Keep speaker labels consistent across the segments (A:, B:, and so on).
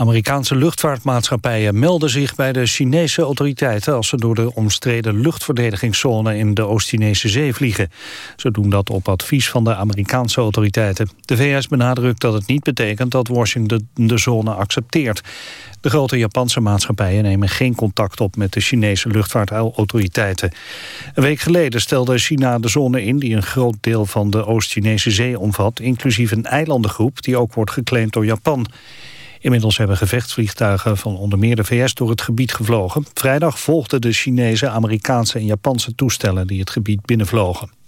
A: Amerikaanse luchtvaartmaatschappijen melden zich bij de Chinese autoriteiten... als ze door de omstreden luchtverdedigingszone in de Oost-Chinese zee vliegen. Ze doen dat op advies van de Amerikaanse autoriteiten. De VS benadrukt dat het niet betekent dat Washington de zone accepteert. De grote Japanse maatschappijen nemen geen contact op met de Chinese luchtvaartautoriteiten. Een week geleden stelde China de zone in die een groot deel van de Oost-Chinese zee omvat, inclusief een eilandengroep die ook wordt geclaimd door Japan. Inmiddels hebben gevechtsvliegtuigen van onder meer de VS door het gebied gevlogen. Vrijdag volgden de Chinese, Amerikaanse en Japanse toestellen die het gebied binnenvlogen.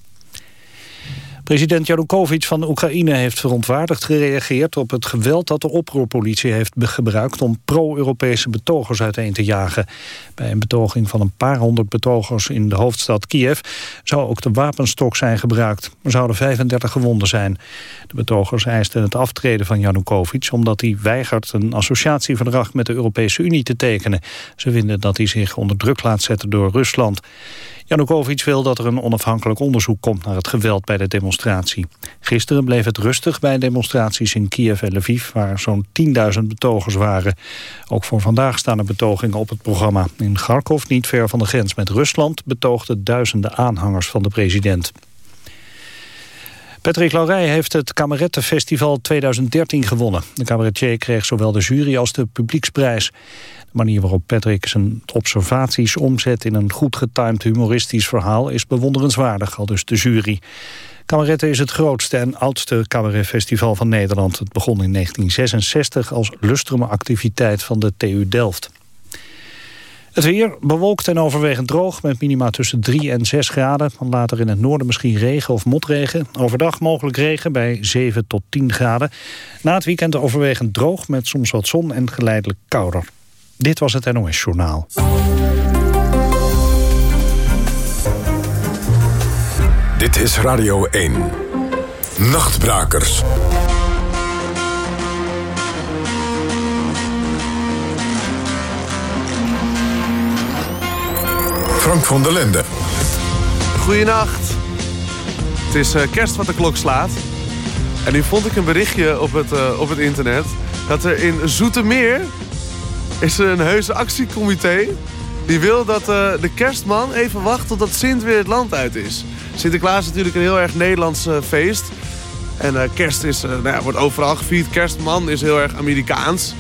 A: President Janukovic van Oekraïne heeft verontwaardigd gereageerd op het geweld dat de oproerpolitie heeft gebruikt om pro-Europese betogers uiteen te jagen. Bij een betoging van een paar honderd betogers in de hoofdstad Kiev zou ook de wapenstok zijn gebruikt. Er zouden 35 gewonden zijn. De betogers eisten het aftreden van Janukovic omdat hij weigert een associatieverdrag met de Europese Unie te tekenen. Ze vinden dat hij zich onder druk laat zetten door Rusland. Janukovic wil dat er een onafhankelijk onderzoek komt naar het geweld bij de demonstratie. Gisteren bleef het rustig bij demonstraties in Kiev en Lviv, waar zo'n 10.000 betogers waren. Ook voor vandaag staan er betogingen op het programma. In Kharkov, niet ver van de grens met Rusland, betoogden duizenden aanhangers van de president. Patrick Laurij heeft het Kamerettenfestival 2013 gewonnen. De cabaretier kreeg zowel de jury als de publieksprijs. De manier waarop Patrick zijn observaties omzet in een goed getimed humoristisch verhaal is bewonderenswaardig, al dus de jury. Kameretten is het grootste en oudste cabaretfestival van Nederland. Het begon in 1966 als lustrumactiviteit van de TU Delft. Het weer bewolkt en overwegend droog met minima tussen 3 en 6 graden. Later in het noorden misschien regen of motregen. Overdag mogelijk regen bij 7 tot 10 graden. Na het weekend overwegend droog met soms wat zon en geleidelijk kouder. Dit was het NOS Journaal.
B: Dit is Radio 1. Nachtbrakers. Frank van der Lende.
C: Goedenacht. Het is uh, kerst wat de klok slaat. En nu vond ik een berichtje op het, uh, op het internet... dat er in Zoetermeer is er een heuse actiecomité... die wil dat uh, de kerstman even wacht totdat Sint weer het land uit is. Sinterklaas is natuurlijk een heel erg Nederlands feest. En kerst is, nou wordt overal gevierd. Kerstman is heel erg Amerikaans...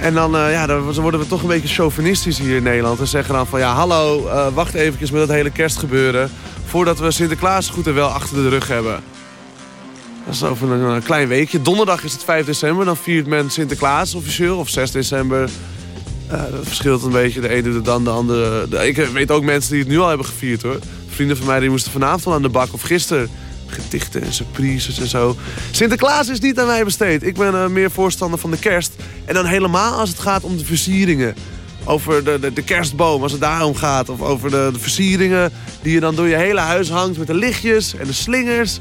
C: En dan, uh, ja, dan worden we toch een beetje chauvinistisch hier in Nederland. En zeggen dan van, ja, hallo, uh, wacht eventjes met dat hele kerstgebeuren... voordat we Sinterklaas goed en wel achter de rug hebben. Dat is over een, een, klein weekje. Donderdag is het 5 december, dan viert men Sinterklaas officieel. Of 6 december. Uh, dat verschilt een beetje. De ene doet dan, de andere... De, ik weet ook mensen die het nu al hebben gevierd, hoor. Vrienden van mij die moesten vanavond al aan de bak of gisteren gedichten en surprises en zo. Sinterklaas is niet aan mij besteed. Ik ben uh, meer voorstander van de kerst. En dan helemaal als het gaat om de versieringen. Over de, de, de kerstboom, als het daarom gaat. Of over de, de, versieringen die je dan door je hele huis hangt... met de lichtjes en de slingers.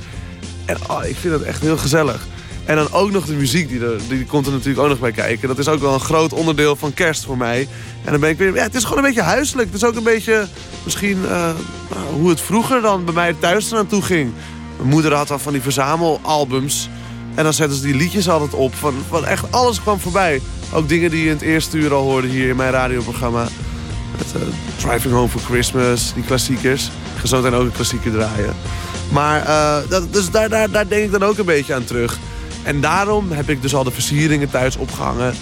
C: En oh, ik vind dat echt heel gezellig. En dan ook nog de muziek, die, die komt er natuurlijk ook nog bij kijken. Dat is ook wel een groot onderdeel van kerst voor mij. En dan ben ik weer... Ja, het is gewoon een beetje huiselijk. Het is ook een beetje misschien uh, hoe het vroeger dan bij mij thuis eraan toe ging. Mijn moeder had al van die verzamelalbums. En dan zetten ze die liedjes altijd op. Van, van echt alles kwam voorbij. Ook dingen die je in het eerste uur al hoorde hier in mijn radioprogramma. Met, uh, Driving Home for Christmas, die klassiekers. Ik ga ook een klassieker draaien. Maar uh, dat, dus daar, daar, daar denk ik dan ook een beetje aan terug. En daarom heb ik dus al de versieringen thuis opgehangen.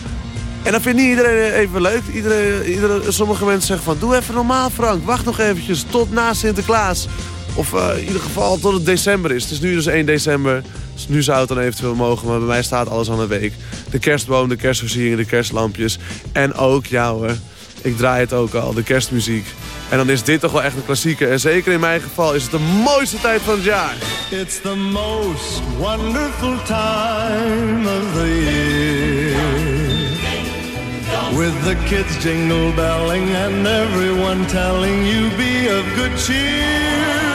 C: En dat vindt niet iedereen even leuk. Iedereen, iedereen, sommige mensen zeggen van... doe even normaal Frank, wacht nog eventjes tot na Sinterklaas. Of uh, in ieder geval tot het december is. Het is nu dus 1 december. Dus nu zou het dan eventueel mogen. Maar bij mij staat alles aan een week. De kerstboom, de kerstversieringen, de kerstlampjes. En ook, ja hoor, ik draai het ook al, de kerstmuziek. En dan is dit toch wel echt een klassieker. En zeker in mijn geval is het de mooiste tijd van het jaar.
D: It's the most wonderful time of the year. With the kids jingle belling and everyone telling you be of good cheer.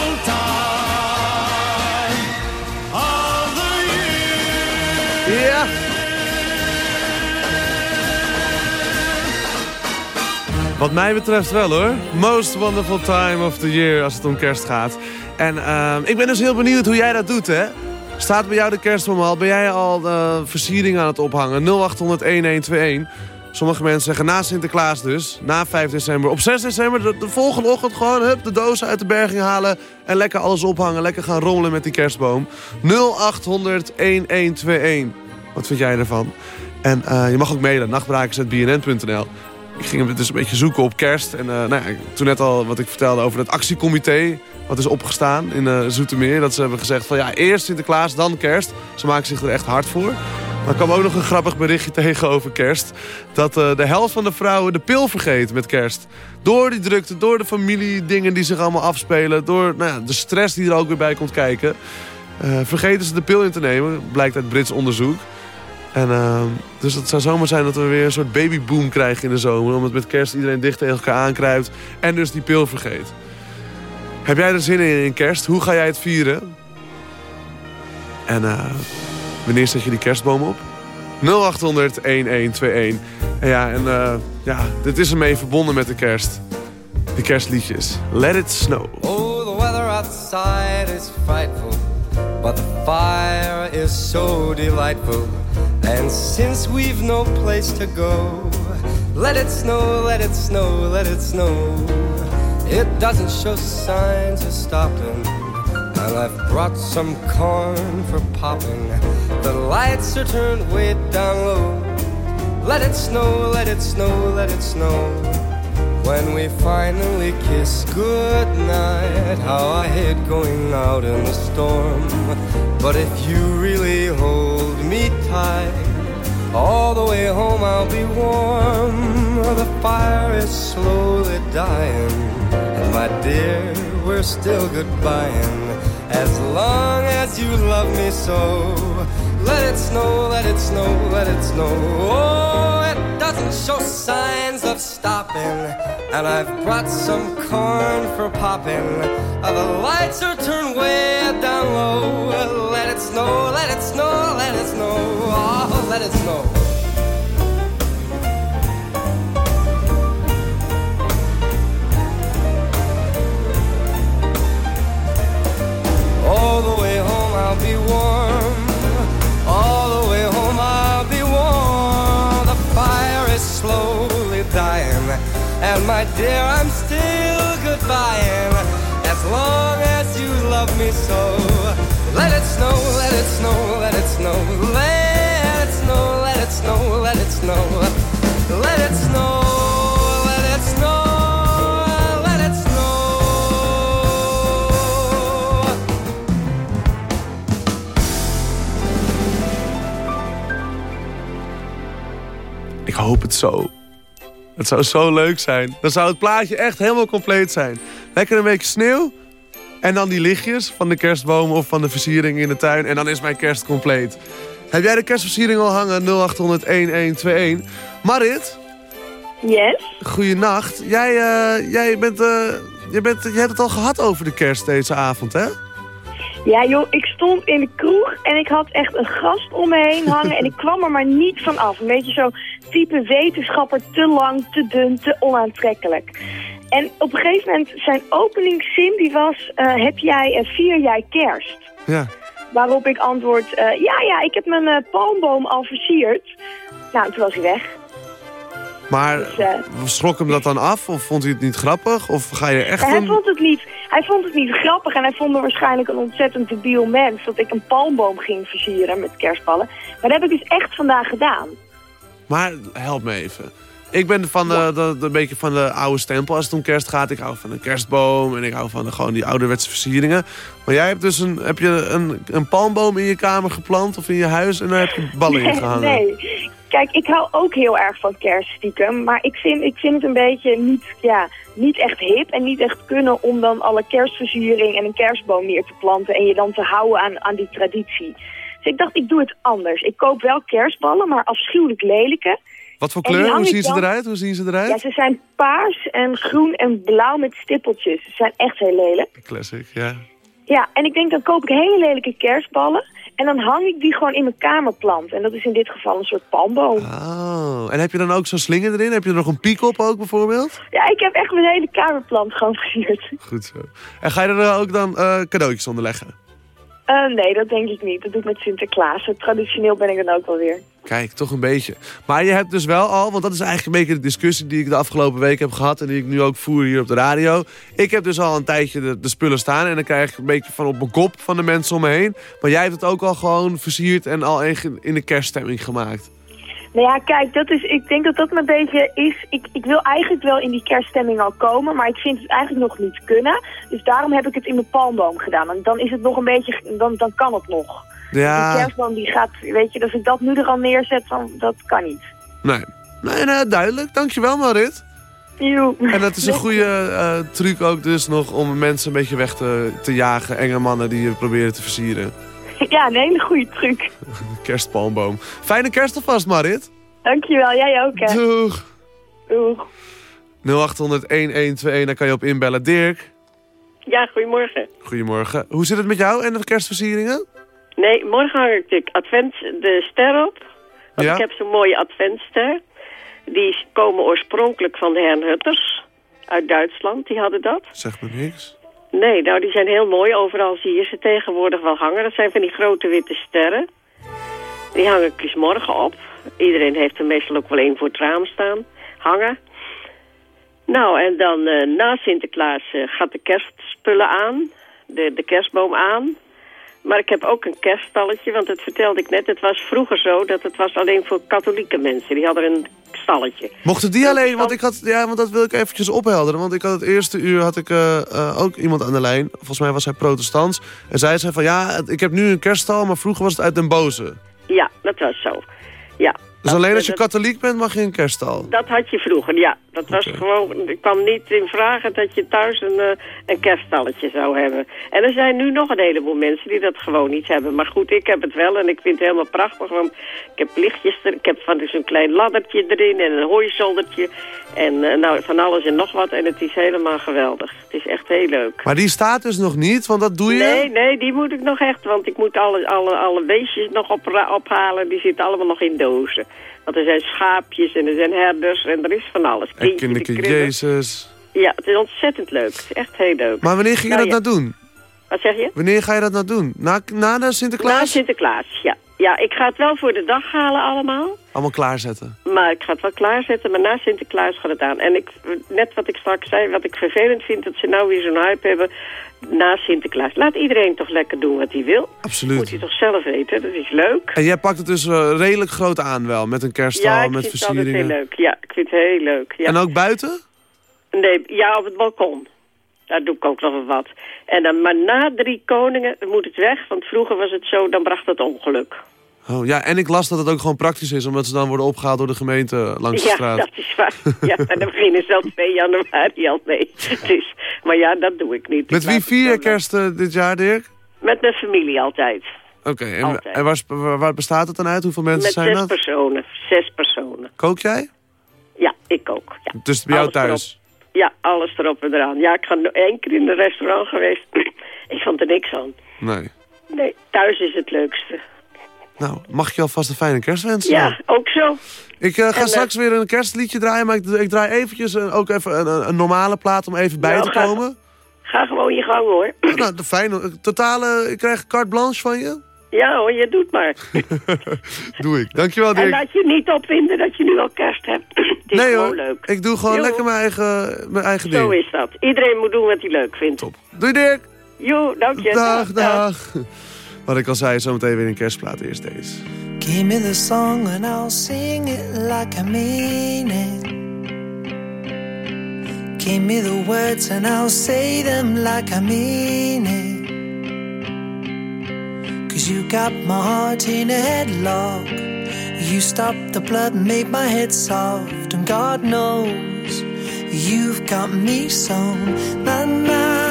C: Wat mij betreft wel hoor. Most wonderful time of the year als het om kerst gaat. En uh, ik ben dus heel benieuwd hoe jij dat doet hè. Staat bij jou de kerstboom al? Ben jij al de versiering aan het ophangen? 0800 1121. Sommige mensen zeggen na Sinterklaas dus, na 5 december. Op 6 december, de, volgende ochtend gewoon hup, de dozen uit de berging halen... en lekker alles ophangen, lekker gaan rommelen met die kerstboom. 0800 1121. Wat vind jij ervan? En uh, je mag ook mailen, nachtbrakers.bnn.nl. Ik ging hem dus een beetje zoeken op kerst. En uh, nou ja, toen net al wat ik vertelde over het actiecomité... wat is opgestaan in uh, Zoetermeer. Dat ze hebben gezegd van ja, eerst Sinterklaas, dan kerst. Ze maken zich er echt hard voor. Maar kwam ook nog een grappig berichtje tegen over kerst. Dat uh, de helft van de vrouwen de pil vergeet met kerst. Door die drukte, door de familiedingen die zich allemaal afspelen... door nou ja, de stress die er ook weer bij komt kijken... Vergeten ze de pil in te nemen, blijkt uit Brits onderzoek. En, uh, dus het zou zomaar zijn dat we weer een soort babyboom krijgen in de zomer. Omdat met kerst iedereen dicht tegen elkaar aankruipt en dus die pil vergeet. Heb jij er zin in in kerst? Hoe ga jij het vieren? En uh, Wanneer zet je die kerstboom op? 0800 1121. En ja, en uh, ja, dit is ermee verbonden met de kerst. De kerstliedjes. Let it snow.
E: Oh, the weather outside is frightful. But the fire is so delightful. And since we've no place to go, let it snow, let it snow, let it snow. It doesn't show signs of stopping. And I've brought some corn for popping. The lights are turned way down low. Let it snow, let it snow, let it snow. When we finally kiss goodnight, how I hate going out in the storm. But if you really hold me tight, all the way home I'll be warm. The fire is slowly dying, and my dear, we're still goodbying. As long as you love me so, let it snow, let it snow, let it snow. Oh, it doesn't show signs of stopping. And I've brought some corn for popping. Uh, the lights are turned way down low. Let it snow, let it snow, let it snow. Oh, let it snow. my dear, I'm still goodbying. As long as you love me so, let it snow, let it snow, let it snow, let it snow, let it snow, let it snow, let it snow, let it snow.
C: Ik hoop het zo. Het zou zo leuk zijn. Dan zou het plaatje echt helemaal compleet zijn. Lekker een beetje sneeuw. En dan die lichtjes van de kerstboom of van de versiering in de tuin. En dan is mijn kerst compleet. Heb jij de kerstversiering al hangen? 0800-1121. Marit?
F: Yes?
C: Goeienacht. Jij, uh, jij, bent, uh, jij, bent, jij hebt het al gehad over de kerst deze avond, hè?
F: Ja joh, ik stond in de kroeg en ik had echt een gast om me heen hangen en ik kwam er maar niet van af. Een beetje zo type wetenschapper, te lang, te dun, te onaantrekkelijk. En op een gegeven moment, zijn openingszin die was, uh, heb jij, uh, vier jij kerst?
C: Ja.
F: Waarop ik antwoord, uh, ja ja, ik heb mijn palmboom al versierd. Nou, toen was hij weg.
C: Maar dus, schrok hem dat dan af? Of vond hij het niet grappig? Of ga je echt...
F: Hij, vond het niet, hij vond het niet grappig en hij vond me waarschijnlijk een ontzettend debiel mens... dat ik een palmboom ging versieren met kerstballen. Maar dat heb ik dus echt vandaag gedaan.
C: Maar help me even. Ik ben van de, de, de, een beetje van de oude stempel als het om kerst gaat. Ik hou van een kerstboom en ik hou van de, gewoon die ouderwetse versieringen. Maar jij hebt dus een, heb je een, een palmboom in je kamer geplant of in je huis en daar heb je ballen in gehangen?
F: Nee, Kijk, ik hou ook heel erg van kerst stiekem. Maar ik vind, ik vind het een beetje niet, ja, niet echt hip en niet echt kunnen om dan alle kerstversiering en een kerstboom neer te planten. En je dan te houden aan, aan die traditie. Dus ik dacht, ik doe het anders. Ik koop wel kerstballen, maar afschuwelijk lelijke.
C: Wat voor kleur? Hoe zien ze eruit? Hoe zien ze eruit?
F: Ja, ze zijn paars en groen en blauw met stippeltjes. Ze zijn echt heel lelijk.
C: Classic, ja.
F: Ja, en ik denk dan koop ik hele lelijke kerstballen. En dan hang ik die gewoon in mijn kamerplant. En dat is in dit geval een soort palmboom.
C: Oh, en heb je dan ook zo'n slinger erin? Heb je er nog een piek op ook bijvoorbeeld?
F: Ja, ik heb echt mijn hele kamerplant gewoon versierd.
C: Goed zo. En ga je er ook dan uh, cadeautjes onder leggen?
F: Uh, nee, dat denk ik niet. Dat doe ik met Sinterklaas. Traditioneel ben ik dan ook wel weer.
C: Kijk, toch een beetje. Maar je hebt dus wel al, want dat is eigenlijk een beetje de discussie die ik de afgelopen week heb gehad... en die ik nu ook voer hier op de radio. Ik heb dus al een tijdje de, de spullen staan en dan krijg ik een beetje van op mijn kop van de mensen om me heen. Maar jij hebt het ook al gewoon versierd en al in de kerststemming gemaakt.
F: Nou ja, kijk, dat is, ik denk dat dat een beetje is... Ik, ik wil eigenlijk wel in die kerststemming al komen, maar ik vind het eigenlijk nog niet kunnen. Dus daarom heb ik het in mijn palmboom gedaan. En dan is het nog een beetje, dan, dan kan het nog. Ja. Die kerstboom die gaat, weet je, als ik dat nu er al neerzet, dan, dat kan niet.
C: Nee, nee, nee duidelijk. Dankjewel Marit. En dat is een goede uh, truc ook dus nog om mensen een beetje weg te, te jagen. Enge mannen die je proberen te versieren.
F: Ja, een hele goede truc.
C: Kerstpalmboom. Fijne kerst alvast, Marit.
F: Dankjewel, jij ook, hè.
C: Doeg.
F: Doeg.
C: 0800-1121, daar kan je op inbellen. Dirk?
G: Ja, goedemorgen.
C: Goedemorgen. Hoe zit het met jou en de kerstversieringen?
G: Nee, morgen hang ik de, advent, de ster op. Want ja? ik heb zo'n mooie adventster. Die komen oorspronkelijk van de Herrnhutters uit Duitsland. Die hadden dat.
C: Zeg me niks.
G: Nee, nou die zijn heel mooi. Overal zie je ze tegenwoordig wel hangen. Dat zijn van die grote witte sterren. Die hang ik morgen op. Iedereen heeft er meestal ook wel één voor het raam staan. Hangen. Nou, en dan uh, na Sinterklaas uh, gaat de kerstspullen aan. De, de kerstboom aan. Maar ik heb ook een kerststalletje, want dat vertelde ik net. Het was vroeger zo dat het was alleen voor katholieke mensen. Die hadden een stalletje.
C: Mochten die alleen, want ik had, ja, want dat wil ik eventjes ophelderen. Want ik had het eerste uur had ik uh, uh, ook iemand aan de lijn. Volgens mij was hij protestants. En zij zei van ja, ik heb nu een kerststal, maar vroeger was het uit Den Boze.
G: Ja, dat was zo. Ja,
C: dus alleen als je katholiek bent mag je een kerststal?
G: Dat had je vroeger, ja. Dat was gewoon, ik kwam niet in vragen dat je thuis een, uh, een kerststalletje zou hebben. En er zijn nu nog een heleboel mensen die dat gewoon niet hebben. Maar goed, ik heb het wel en ik vind het helemaal prachtig. Want ik heb lichtjes er, ik heb van zo'n klein laddertje erin en een hooizoldertje. En uh, nou, van alles en nog wat. En het is helemaal geweldig. Het is echt heel leuk.
C: Maar die staat dus nog niet, want dat doe je?
G: Nee, nee, die moet ik nog echt. Want ik moet alle, alle, alle beestjes nog op, ophalen. Die zitten allemaal nog in dozen. Want er zijn schaapjes en er zijn herders en er is van alles.
C: En kinderke Jezus.
G: Ja, het is ontzettend leuk. Het is echt heel leuk.
C: Maar wanneer ging je nou, dat nou doen?
G: Wat zeg je?
C: Wanneer ga je dat nou doen? Na, na de Sinterklaas?
G: Na Sinterklaas, ja. Ja, ik ga het wel voor de dag halen allemaal.
C: Allemaal klaarzetten?
G: Maar ik ga het wel klaarzetten, maar na Sinterklaas gaat het aan. En ik, net wat ik straks zei, wat ik vervelend vind... dat ze nou weer zo'n hype hebben na Sinterklaas. Laat iedereen toch lekker doen wat hij wil.
C: Absoluut.
G: Moet hij toch zelf weten, dat is leuk.
C: En jij pakt het dus uh, redelijk groot aan wel, met een kerststal, met versieringen.
G: Ja, ik vind het heel leuk. Ja, ik vind het heel leuk. Ja.
C: En ook buiten?
G: Nee, ja, op het balkon. Daar doe ik ook nog wat. En dan, maar na drie koningen moet het weg, want vroeger was het zo, dan bracht het ongeluk.
C: Oh, ja, en ik las dat het ook gewoon praktisch is... omdat ze dan worden opgehaald door de gemeente langs de
G: Ja,
C: straat.
G: dat is waar. Ja, en dan beginnen ze al 2 januari al mee. Dus, maar ja, dat doe ik niet.
C: Met
G: Ik
C: wie vier kerst eh, dit jaar, Dirk?
G: Met mijn familie altijd.
C: Oké, en,
G: Altijd.
C: en waar, bestaat het dan uit? Hoeveel mensen
G: Met
C: zijn
G: zes
C: dat?
G: personen. Zes personen.
C: Kook jij?
G: Ja, ik ook. Ja.
C: Dus bij jou
G: Alles
C: thuis?
G: Ja, alles erop en eraan. Ja, ik ga nog één keer in een restaurant geweest. ik vond er niks aan.
C: Nee.
G: Nee, thuis is het leukste.
C: Nou, mag je alvast een fijne kerst wensen?
G: Ja, ook zo.
C: Ik eh, ga
G: En, eh,
C: straks weer een kerstliedje draaien, maar ik, ik draai eventjes eh, ook even een, een- een normale plaat om even bij
G: Nou,
C: te
G: ga-
C: komen.
G: Ga gewoon je gang hoor.
C: Nou, de fijne. Totale, ik krijg carte blanche van je.
G: Ja hoor, je doet maar.
C: Doe ik. Dankjewel,
G: en
C: Dirk.
G: laat je niet opvinden dat je nu al kerst hebt. het is
C: nee
G: gewoon
C: hoor,
G: leuk.
C: ik doe gewoon
G: Jo.
C: lekker mijn eigen, mijn eigen
G: Zo
C: ding.
G: is dat. Iedereen moet doen wat hij leuk vindt.
C: Top. Doei Dirk.
G: Jo, dank je.
C: Dag, dag. Wat ik al zei, zometeen weer een kerstplaat. Eerst deze.
H: Give me the song and I'll sing it like I mean it. Give me the words and I'll say them like I mean it. Cause you got my heart in a headlock. You stopped the blood made my head soft. And God knows you've got me so. Na na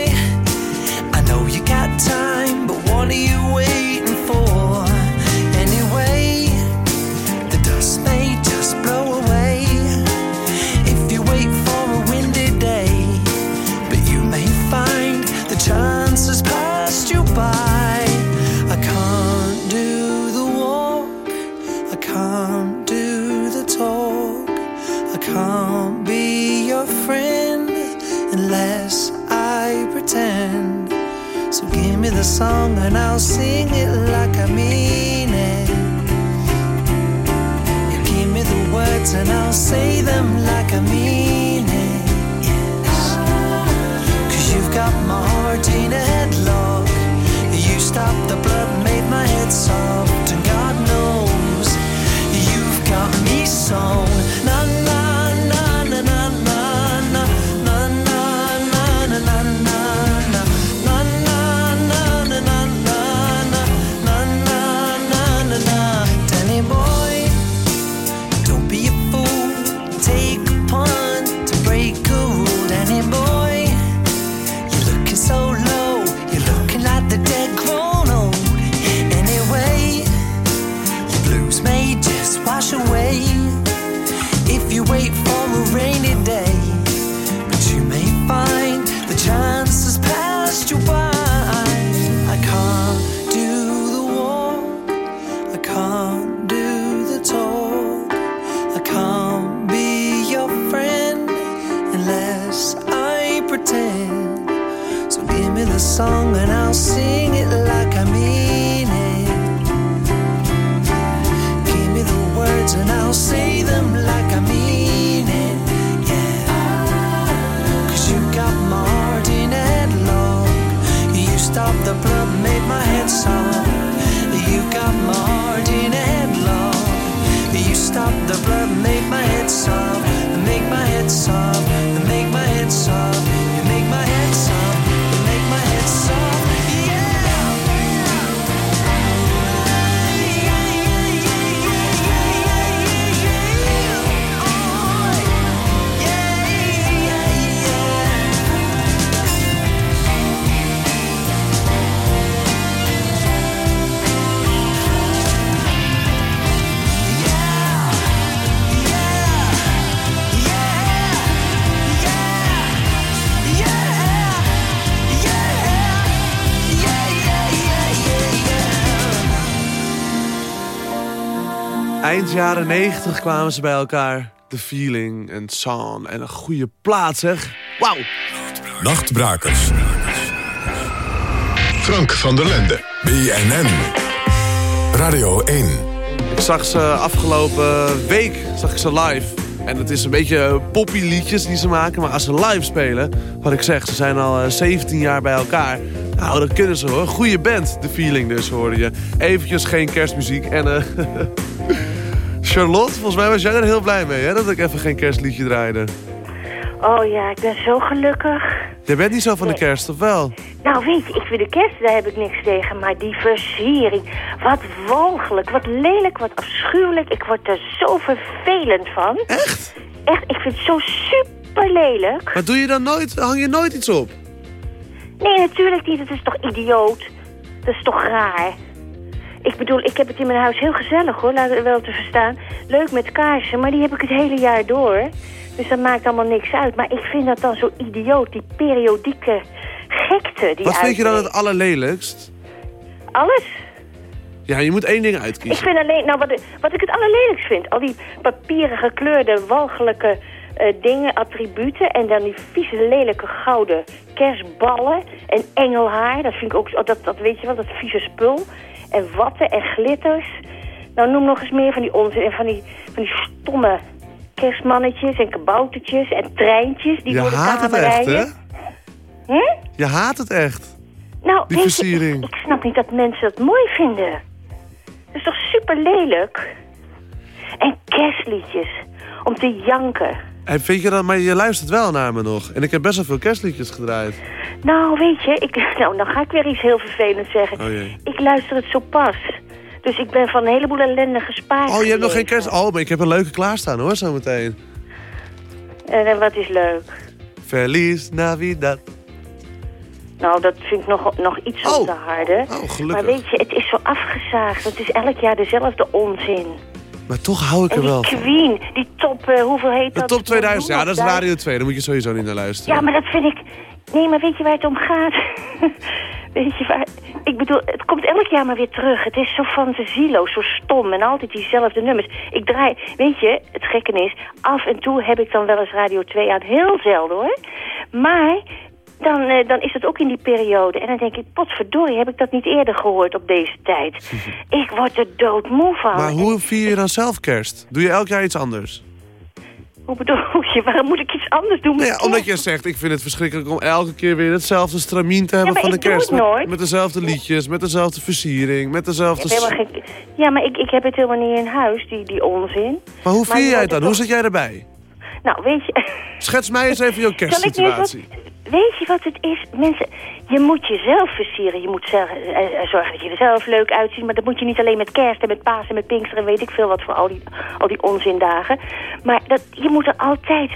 C: Eind jaren 90 kwamen ze bij elkaar. The Feeling en Song en een goede plaat zeg. Wauw.
B: Nachtbrakers. Frank van der Lende. BNN. Radio 1.
C: Ik zag ze afgelopen week zag ik ze live. En het is een beetje poppy liedjes die ze maken. Maar als ze live spelen, wat ik zeg, ze zijn al eh, 17 jaar bij elkaar. Nou, dat kunnen ze hoor. Goeie band, The Feeling dus, hoorde je. Eventjes geen kerstmuziek en... eh Charlotte, volgens mij was jij er heel blij mee, hè? Dat ik even geen kerstliedje draaide.
I: Oh ja, ik ben zo gelukkig.
C: Jij bent niet zo van de kerst, of wel?
I: Nou weet je, ik vind de kerst, daar heb ik niks tegen. Maar die versiering, wat walgelijk, wat lelijk, wat afschuwelijk. Ik word er zo vervelend van.
C: Echt?
I: Echt, ik vind het zo super lelijk.
C: Maar doe je dan nooit, hang je nooit iets op?
I: Nee, natuurlijk niet. Het is toch idioot? Dat is toch raar? Ik bedoel, ik heb het in mijn huis heel gezellig hoor, laat het wel te verstaan. Leuk met kaarsen, maar die heb ik het hele jaar door. Dus dat maakt allemaal niks uit. Maar ik vind dat dan zo idioot, die periodieke gekte. Die
C: Wat vind je dan het allerlelijkst?
I: Alles.
C: Ja, je moet één ding
I: Ik
C: uitkiezen.
I: vind alleen, nou wat, wat ik het allerlelijkst vind, al die papieren gekleurde, walgelijke eh, dingen, attributen. En dan die vieze, lelijke gouden kerstballen en engelhaar. Dat vind ik ook, dat, dat weet je wel, dat vieze spul. En watten en glitters. Nou, noem nog eens meer van die onzin en van die, van die stomme kerstmannetjes en kaboutertjes en treintjes die
C: Je
I: door de
C: haat het echt, hè?
I: Hm?
C: Je haat het echt.
I: Nou,
C: Die
I: weet je,
C: versiering.
I: ik, ik snap niet dat mensen dat mooi vinden. Dat is toch super lelijk? En kerstliedjes, om te janken.
C: En vind je maar je luistert wel naar me nog. En ik heb best wel veel kerstliedjes gedraaid.
I: Nou, weet je, ik, nou, dan ga ik weer iets heel vervelends zeggen.
C: Oh jee.
I: Ik luister het zo pas. Dus ik ben van een heleboel ellende gespaard
C: Oh, je hebt nog geen kerst... Oh, maar ik heb een leuke klaarstaan hoor, zometeen.
I: En, en wat is leuk?
C: Feliz Navidad.
I: Nou, dat vind ik nog, nog iets
C: Oh.
I: op de harde.
C: Oh,
I: maar
C: gelukkig.
I: weet je, het is zo afgezaagd. Het is elk jaar dezelfde onzin.
C: Maar toch hou ik
I: En
C: er
I: die
C: wel van.
I: Queen, die top, eh, hoeveel heet
C: De
I: dat?
C: top 2000, ja, dat is Radio 2. Daar moet je sowieso niet naar luisteren.
I: Ja, maar dat vind ik... Nee, maar weet je waar het om gaat? weet je waar... Ik bedoel, het komt elk jaar maar weer terug. Het is zo fantasieloos, zo stom en altijd diezelfde nummers. Ik draai... Weet je, het gekke is... Af en toe heb ik dan wel eens Radio 2 aan. Heel zelden, hoor. Maar... Dan, eh, dan is het ook in die periode. En dan denk ik, potverdorie, heb ik dat niet eerder gehoord op deze tijd. ik word er doodmoe van.
C: Maar hoe vier je dan zelf kerst? Doe je elk jaar iets anders?
I: Hoe bedoel je? Waarom moet ik iets anders doen? met
C: Nou ja, omdat je zegt, ik vind het verschrikkelijk om elke keer weer hetzelfde stramien te hebben van de kerst. Met,
I: nooit.
C: met dezelfde liedjes, met dezelfde versiering, met dezelfde...
I: Geen... Ja, maar ik, ik heb het helemaal niet in huis, die, die onzin.
C: Maar hoe vier jij het dan? Hoe zit jij erbij?
I: Nou, weet je...
C: Schets mij eens even jouw
I: wat...
C: kerstsituatie.
I: Weet je wat het is? Mensen, je moet jezelf versieren. Je moet zelf, eh, eh, zorgen dat je er zelf leuk uitziet. Maar dat moet je niet alleen met kerst en met paas en met pinkster en weet ik veel wat voor al die, al die onzindagen. Maar dat, je moet er altijd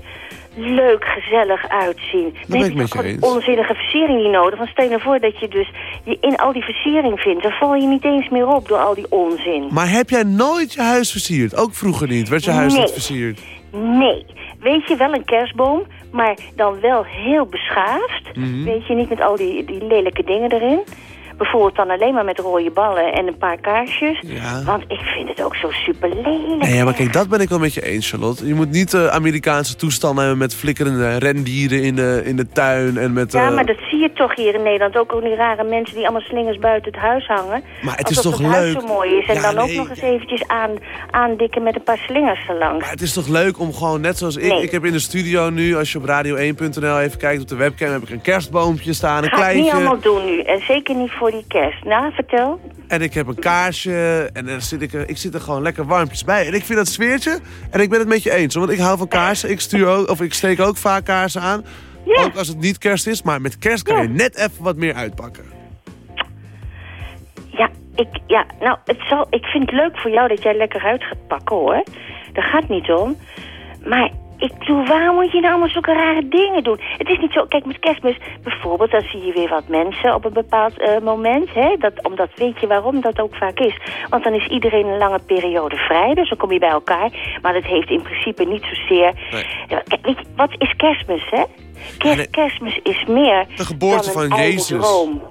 I: leuk, gezellig uitzien. Dan
C: ben
I: heb
C: ik
I: je
C: eens.
I: onzinnige versiering niet nodig. Want stel je voor dat je dus je in al die versiering vindt. Dan val je niet eens meer op door al die onzin.
C: Maar heb jij nooit je huis versierd? Ook vroeger niet. Werd je huis
I: Nee.
C: niet versierd?
I: Nee. Weet je, wel een kerstboom, maar dan wel heel beschaafd.
C: Mhm.
I: Weet je, niet met al die, die lelijke dingen erin. Bijvoorbeeld dan alleen maar met rode ballen en een paar kaarsjes.
C: Ja.
I: Want ik vind het ook zo super lelijk.
C: Nee, maar kijk, dat ben ik wel met je eens, Charlotte. Je moet niet eh, Amerikaanse toestanden hebben met flikkerende rendieren in de, in de tuin en met...
I: Ja,
C: eh,
I: maar dat zie je toch hier in Nederland. Ook al die rare mensen die allemaal slingers buiten het huis hangen.
C: Maar het is toch
I: het huis
C: leuk?
I: zo mooi is. En
C: Ja,
I: dan ook nog eens
C: ja.
I: eventjes aan, aandikken met een paar slingers erlangs.
C: Maar het is toch leuk om gewoon, net zoals ik...
I: Nee.
C: Ik heb in de studio nu, als je op radio1.nl even kijkt op de webcam... heb ik een kerstboompje staan, een
I: Ga ik niet
C: kleintje.
I: allemaal doen nu. En zeker niet voor die kerst. Nou, vertel.
C: En ik heb een kaarsje. En dan zit ik, er, ik zit er gewoon lekker warmpjes bij. En ik vind dat sfeertje. En ik ben het met je eens. Want ik hou van kaarsen. Ik, stuur ook, of ik steek ook vaak kaarsen aan.
I: Ja.
C: Ook als het niet kerst is. Maar met kerst kan
I: Ja.
C: je net even wat meer uitpakken.
I: Ja, ik, ja, nou, het zal, ik vind het leuk voor jou dat jij lekker uit gaat pakken, hoor. Daar gaat niet om. Maar ik bedoel, waarom moet je nou allemaal zulke rare dingen doen? Het is niet zo, kijk, met kerstmis bijvoorbeeld, dan zie je weer wat mensen op een bepaald eh, moment. Hè? Dat, omdat, weet je waarom dat ook vaak is? Want dan is iedereen een lange periode vrij, dus dan kom je bij elkaar. Maar dat heeft in principe niet zozeer...
C: Nee.
I: Kijk, weet je, wat is kerstmis, hè? Kerst. Kerstmis is meer
C: De geboorte
I: dan een
C: van Jezus.
I: droom.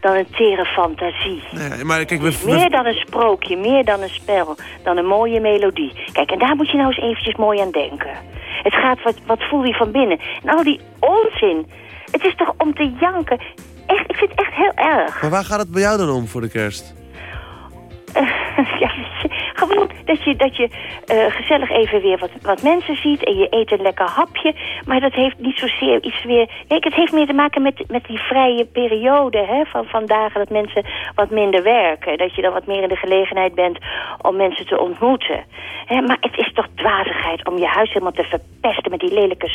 I: Dan een tere fantasie.
C: Nee, maar kijk, we, we-
I: Meer dan een sprookje, meer dan een spel, dan een mooie melodie. Kijk, en daar moet je nou eens eventjes mooi aan denken. Het gaat, wat, wat voel je van binnen? En al die onzin. Het is toch om te janken. Echt, ik vind het echt heel erg.
C: maar waar gaat het bij jou dan om voor de kerst?
I: ja, weet je, gewoon Dat je, dat je eh, gezellig even weer wat, wat mensen ziet en je eet een lekker hapje. Maar dat heeft niet zozeer iets weer... Kijk, het heeft meer te maken met, met die vrije periode hè, van, van dagen dat mensen wat minder werken. Dat je dan wat meer in de gelegenheid bent om mensen te ontmoeten. Hè, maar het is toch dwazigheid om je huis helemaal te verpesten met die lelijke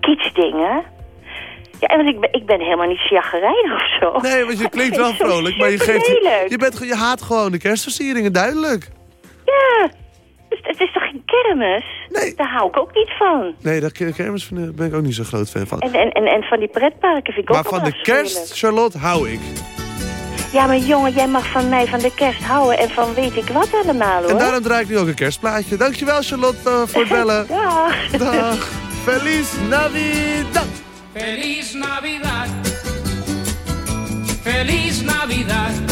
I: kietsdingen. Ja, en want ik ben, ik ben helemaal niet chagrijnig of zo.
C: Nee, want je klinkt wel vrolijk, maar je, geeft, je, bent, je haat gewoon de kerstversieringen, duidelijk.
I: Ja, dus het is toch geen kermis?
C: Nee.
I: Daar hou ik ook niet van.
C: Nee, daar kermis vind ik- ben ik ook niet zo groot fan van.
I: En, en, en, en van die pretparken vind ik
C: Maar
I: ook
C: van
I: wel
C: de kerst, Charlotte, hou ik.
I: Ja, maar jongen, jij mag van mij van de kerst houden en van weet ik wat allemaal, hoor.
C: En daarom draai ik nu ook een kerstplaatje. Dankjewel, Charlotte, eh, voor het bellen.
I: Dag.
C: Dag. Feliz Navidad.
J: Feliz Navidad. Feliz Navidad.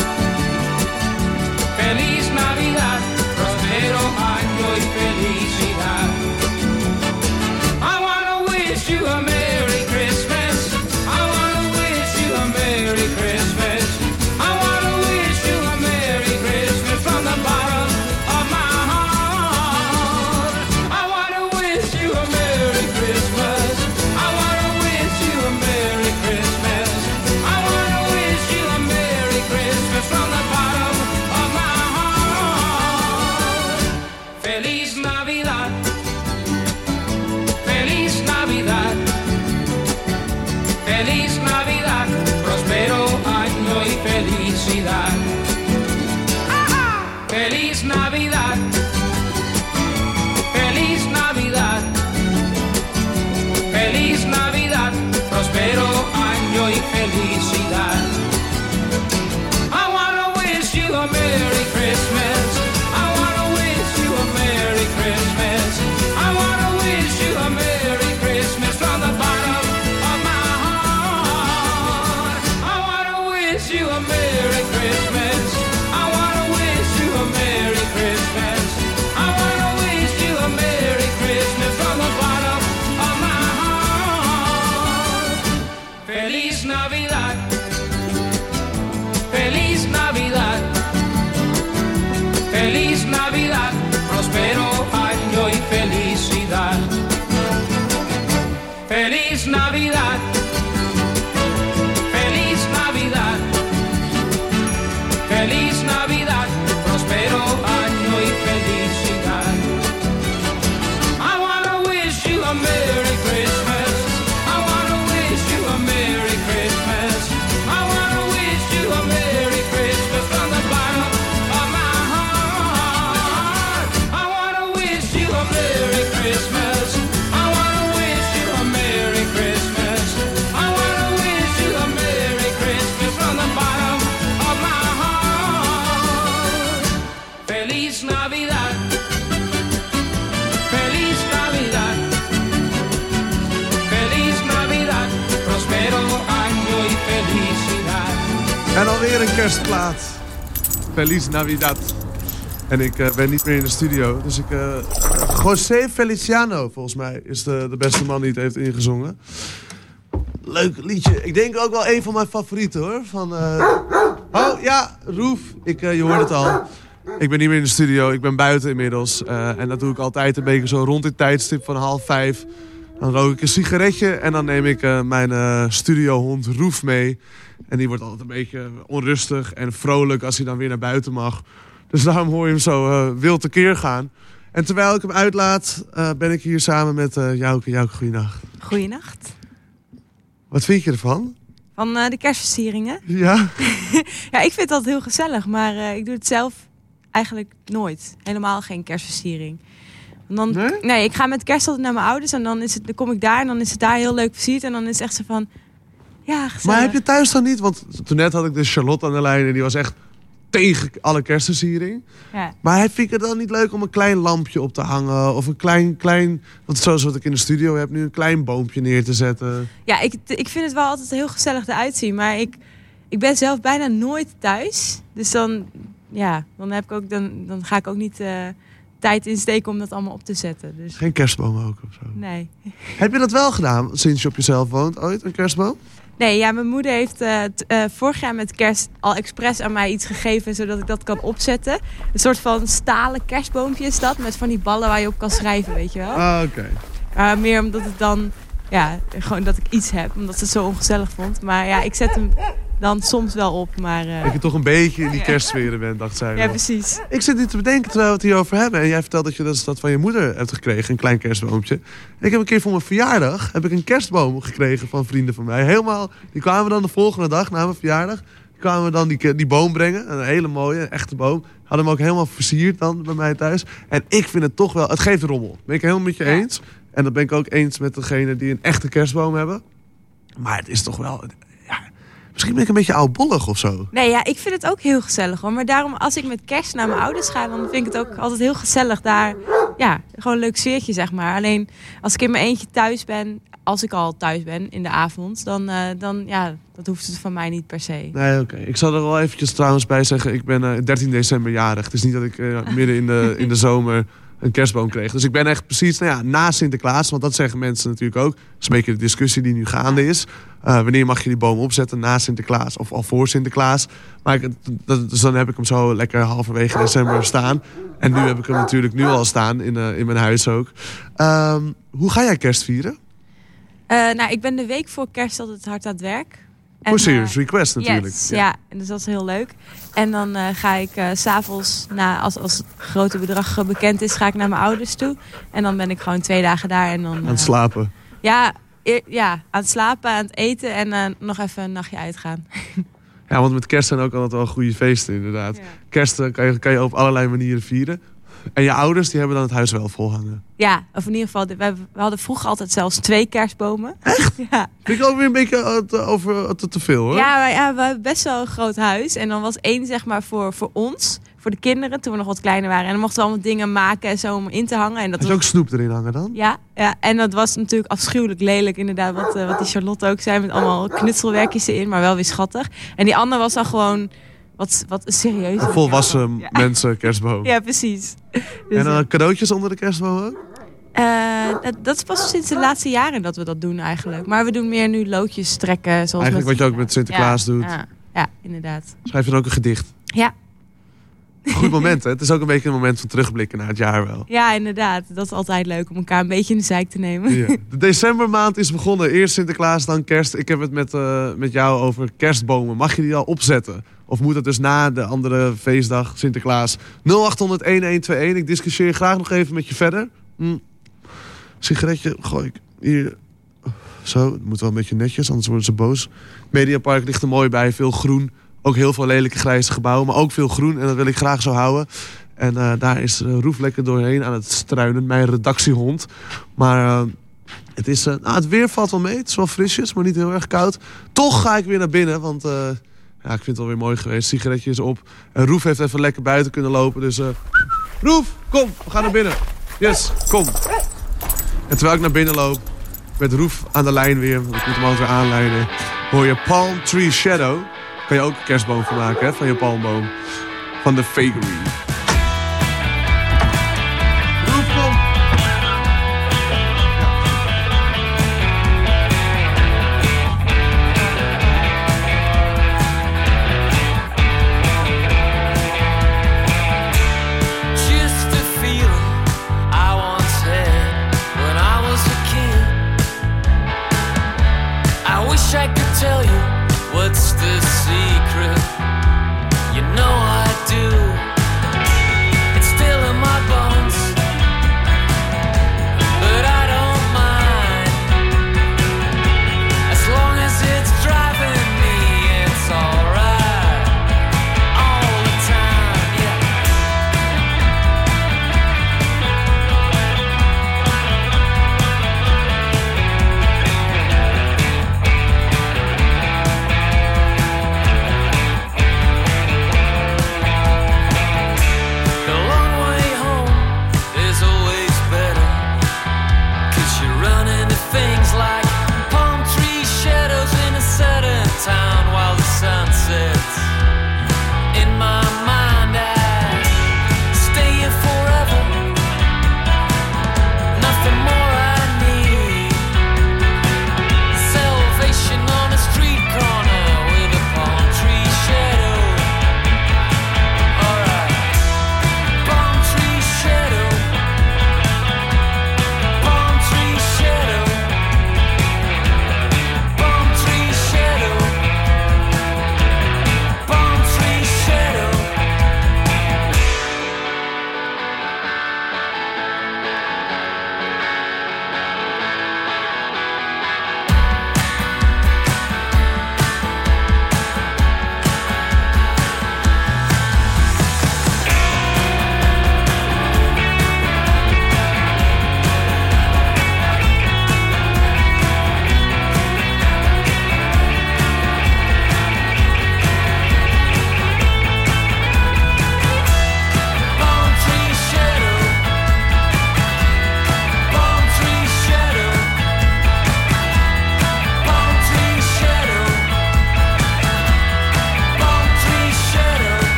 C: Kerstplaat. Feliz Navidad. En ik eh, ben niet meer in de studio. Dus ik... eh José Feliciano, volgens mij, is de, de beste man die het heeft ingezongen. Leuk liedje. Ik denk ook wel een van mijn favorieten, hoor. Van, eh, Oh, ja, Roef. Ik, je hoort het al. Ik ben niet meer in de studio. Ik ben buiten inmiddels. En dat doe ik altijd een beetje zo rond dit tijdstip van half vijf. Dan rook ik een sigaretje en dan neem ik eh, mijn eh, studiohond Roef mee. En die wordt altijd een beetje onrustig en vrolijk als hij dan weer naar buiten mag. Dus daarom hoor je hem zo eh, wild tekeer gaan. En terwijl ik hem uitlaat, ben ik hier samen met eh Jouke. Jouke, goeienacht.
K: Goeienacht.
C: Wat vind je ervan?
K: Van de kerstversieringen.
C: Ja?
K: Ja, ik vind dat heel gezellig, maar ik doe het zelf eigenlijk nooit. Helemaal geen kerstversiering. Dan,
C: Nee?
K: ik ga met kerst altijd naar mijn ouders en dan, is het, dan kom ik daar en dan is het daar heel leuk versierd. En dan is het echt zo van, ja, gezellig.
C: Maar heb je thuis dan niet? Want toen net had ik de Charlotte aan de lijn en die was echt tegen alle kerstversiering.
K: Ja.
C: Maar vind ik het dan niet leuk om een klein lampje op te hangen? Of een klein, klein, want zoals wat ik in de studio heb nu, een klein boompje neer te zetten.
K: Ja, ik, ik vind het wel altijd heel gezellig eruit zien. Maar ik, ik ben zelf bijna nooit thuis. Dus dan, ja, dan, heb ik ook, dan, dan ga ik ook niet eh, tijd in steken om dat allemaal op te zetten. Dus
C: Geen kerstboom ook of zo.
K: nee.
C: Heb je dat wel gedaan sinds je op jezelf woont ooit, een kerstboom?
K: Nee, ja, mijn moeder heeft eh, eh, vorig jaar met kerst al expres aan mij iets gegeven zodat ik dat kan opzetten. Een soort van stalen kerstboompje is dat, met van die ballen waar je op kan schrijven, weet je wel.
C: Ah, oké.
K: Meer omdat het dan, ja, gewoon dat ik iets heb, omdat ze het zo ongezellig vond. Maar ja, ik zet hem dan soms wel op, maar... eh,
C: Dat je toch een beetje in die kerstsferen bent, dacht zij.
K: ja, precies.
C: Ik zit nu te bedenken terwijl we het hierover hebben. En jij vertelt dat je dat van je moeder hebt gekregen, een klein kerstboompje. En ik heb een keer voor mijn verjaardag heb ik een kerstboom gekregen van vrienden van mij. Helemaal, die kwamen dan de volgende dag na mijn verjaardag. Kwamen dan die, die boom brengen. Een hele mooie, een echte boom. Hadden hem ook helemaal versierd dan bij mij thuis. En ik vind het toch wel, het geeft rommel. Ben ik helemaal met je eens. En dat ben ik ook eens met degene die een echte kerstboom hebben. Maar het is toch wel, misschien ben ik een beetje oudbollig of zo.
K: Nee, ja, ik vind het ook heel gezellig hoor. Maar daarom, als ik met kerst naar mijn ouders ga, dan vind ik het ook altijd heel gezellig daar. Ja, gewoon een leuk sfeertje, zeg maar. Alleen als ik in mijn eentje thuis ben, als ik al thuis ben in de avond, dan, eh, dan ja, dat hoeft het van mij niet per se.
C: Nee, oké. Ik zal er wel eventjes trouwens bij zeggen, ik ben eh, 13 december jarig. Het is niet dat ik eh, midden in de, in de zomer een kerstboom kreeg. Dus ik ben echt precies nou ja, na Sinterklaas, want dat zeggen mensen natuurlijk ook. Dat is een beetje de discussie die nu gaande is. Eh, wanneer mag je die boom opzetten na Sinterklaas of al voor Sinterklaas? Maar ik, dus dan heb ik hem zo lekker halverwege december staan. En nu heb ik hem natuurlijk nu al staan in, eh, in mijn huis ook. Ehm, hoe ga jij kerst vieren?
K: Eh, nou, ik ben de week voor kerst altijd hard aan het werk.
C: Voor Serious
K: eh,
C: Request natuurlijk.
K: Yes, ja. en dus dat is heel leuk. En dan eh, ga ik s s'avonds, als, als het grote bedrag bekend is, ga ik naar mijn ouders toe. En dan ben ik gewoon twee dagen daar. En dan,
C: Aan het slapen.
K: Ja, eer- ja, aan het slapen, aan het eten en nog even een nachtje uitgaan.
C: Ja, want met kerst zijn ook altijd wel goede feesten inderdaad. Kerst kan je, kan je op allerlei manieren vieren. En je ouders die hebben dan het huis wel vol hangen.
K: Ja, of in ieder geval, we, hadden vroeger altijd zelfs twee kerstbomen. Echt? Ja.
C: Vind ik ook weer een beetje eh, te, over, te, te veel hoor.
K: Ja, maar, ja, we hebben best wel een groot huis. En dan was één zeg maar voor, voor ons, voor de kinderen, toen we nog wat kleiner waren. En dan mochten we allemaal dingen maken en zo om in te hangen. En dat was,
C: ook snoep erin hangen dan?
K: ja, ja, en dat was natuurlijk afschuwelijk lelijk inderdaad, wat, eh, wat die Charlotte ook zei, met allemaal knutselwerkjes erin, maar wel weer schattig. En die andere was dan gewoon wat, wat serieus.
C: Een volwassen mensen kerstboom.
K: Ja, precies. Dus,
C: en dan cadeautjes onder de kerstboom ook?
K: Eh, dat, is pas sinds de laatste jaren dat we dat doen eigenlijk. Maar we doen meer nu loodjes trekken. Zoals
C: Eigenlijk wat je ook met Sinterklaas
K: Ja,
C: doet.
K: Ja, ja, inderdaad.
C: Schrijf je dan ook een gedicht?
K: Ja.
C: Goed moment hè? Het is ook een beetje een moment van terugblikken naar het jaar wel.
K: ja, inderdaad. Dat is altijd leuk om elkaar een beetje in de zijk te nemen.
C: Ja. De decembermaand is begonnen. Eerst Sinterklaas, dan kerst. Ik heb het met, eh, met jou over kerstbomen. Mag je die al opzetten? Of moet het dus na de andere feestdag, Sinterklaas? 0800-1121. Ik discussieer graag nog even met je verder. Hm. Sigaretje gooi ik hier. Zo, het moet wel een beetje netjes, anders worden ze boos. Mediapark ligt er mooi bij, veel groen. Ook heel veel lelijke grijze gebouwen, maar ook veel groen. En dat wil ik graag zo houden. En eh, daar is Roef lekker doorheen aan het struinen, mijn redactiehond. Maar eh, het, is, eh, nou, het weer valt wel mee. Het is wel frisjes, maar niet heel erg koud. Toch ga ik weer naar binnen, want ja, ik vind het wel weer mooi geweest. Sigaretje is op. En Roef heeft even lekker buiten kunnen lopen. Dus eh, Roef, kom, we gaan naar binnen. Yes, kom. En terwijl ik naar binnen loop, met Roef aan de lijn weer, ik moet hem altijd weer aanlijnen, hoor je Palm Tree Shadow. Kan je ook een kerstboom van maken, hè, van je palmboom. Van de Fakery.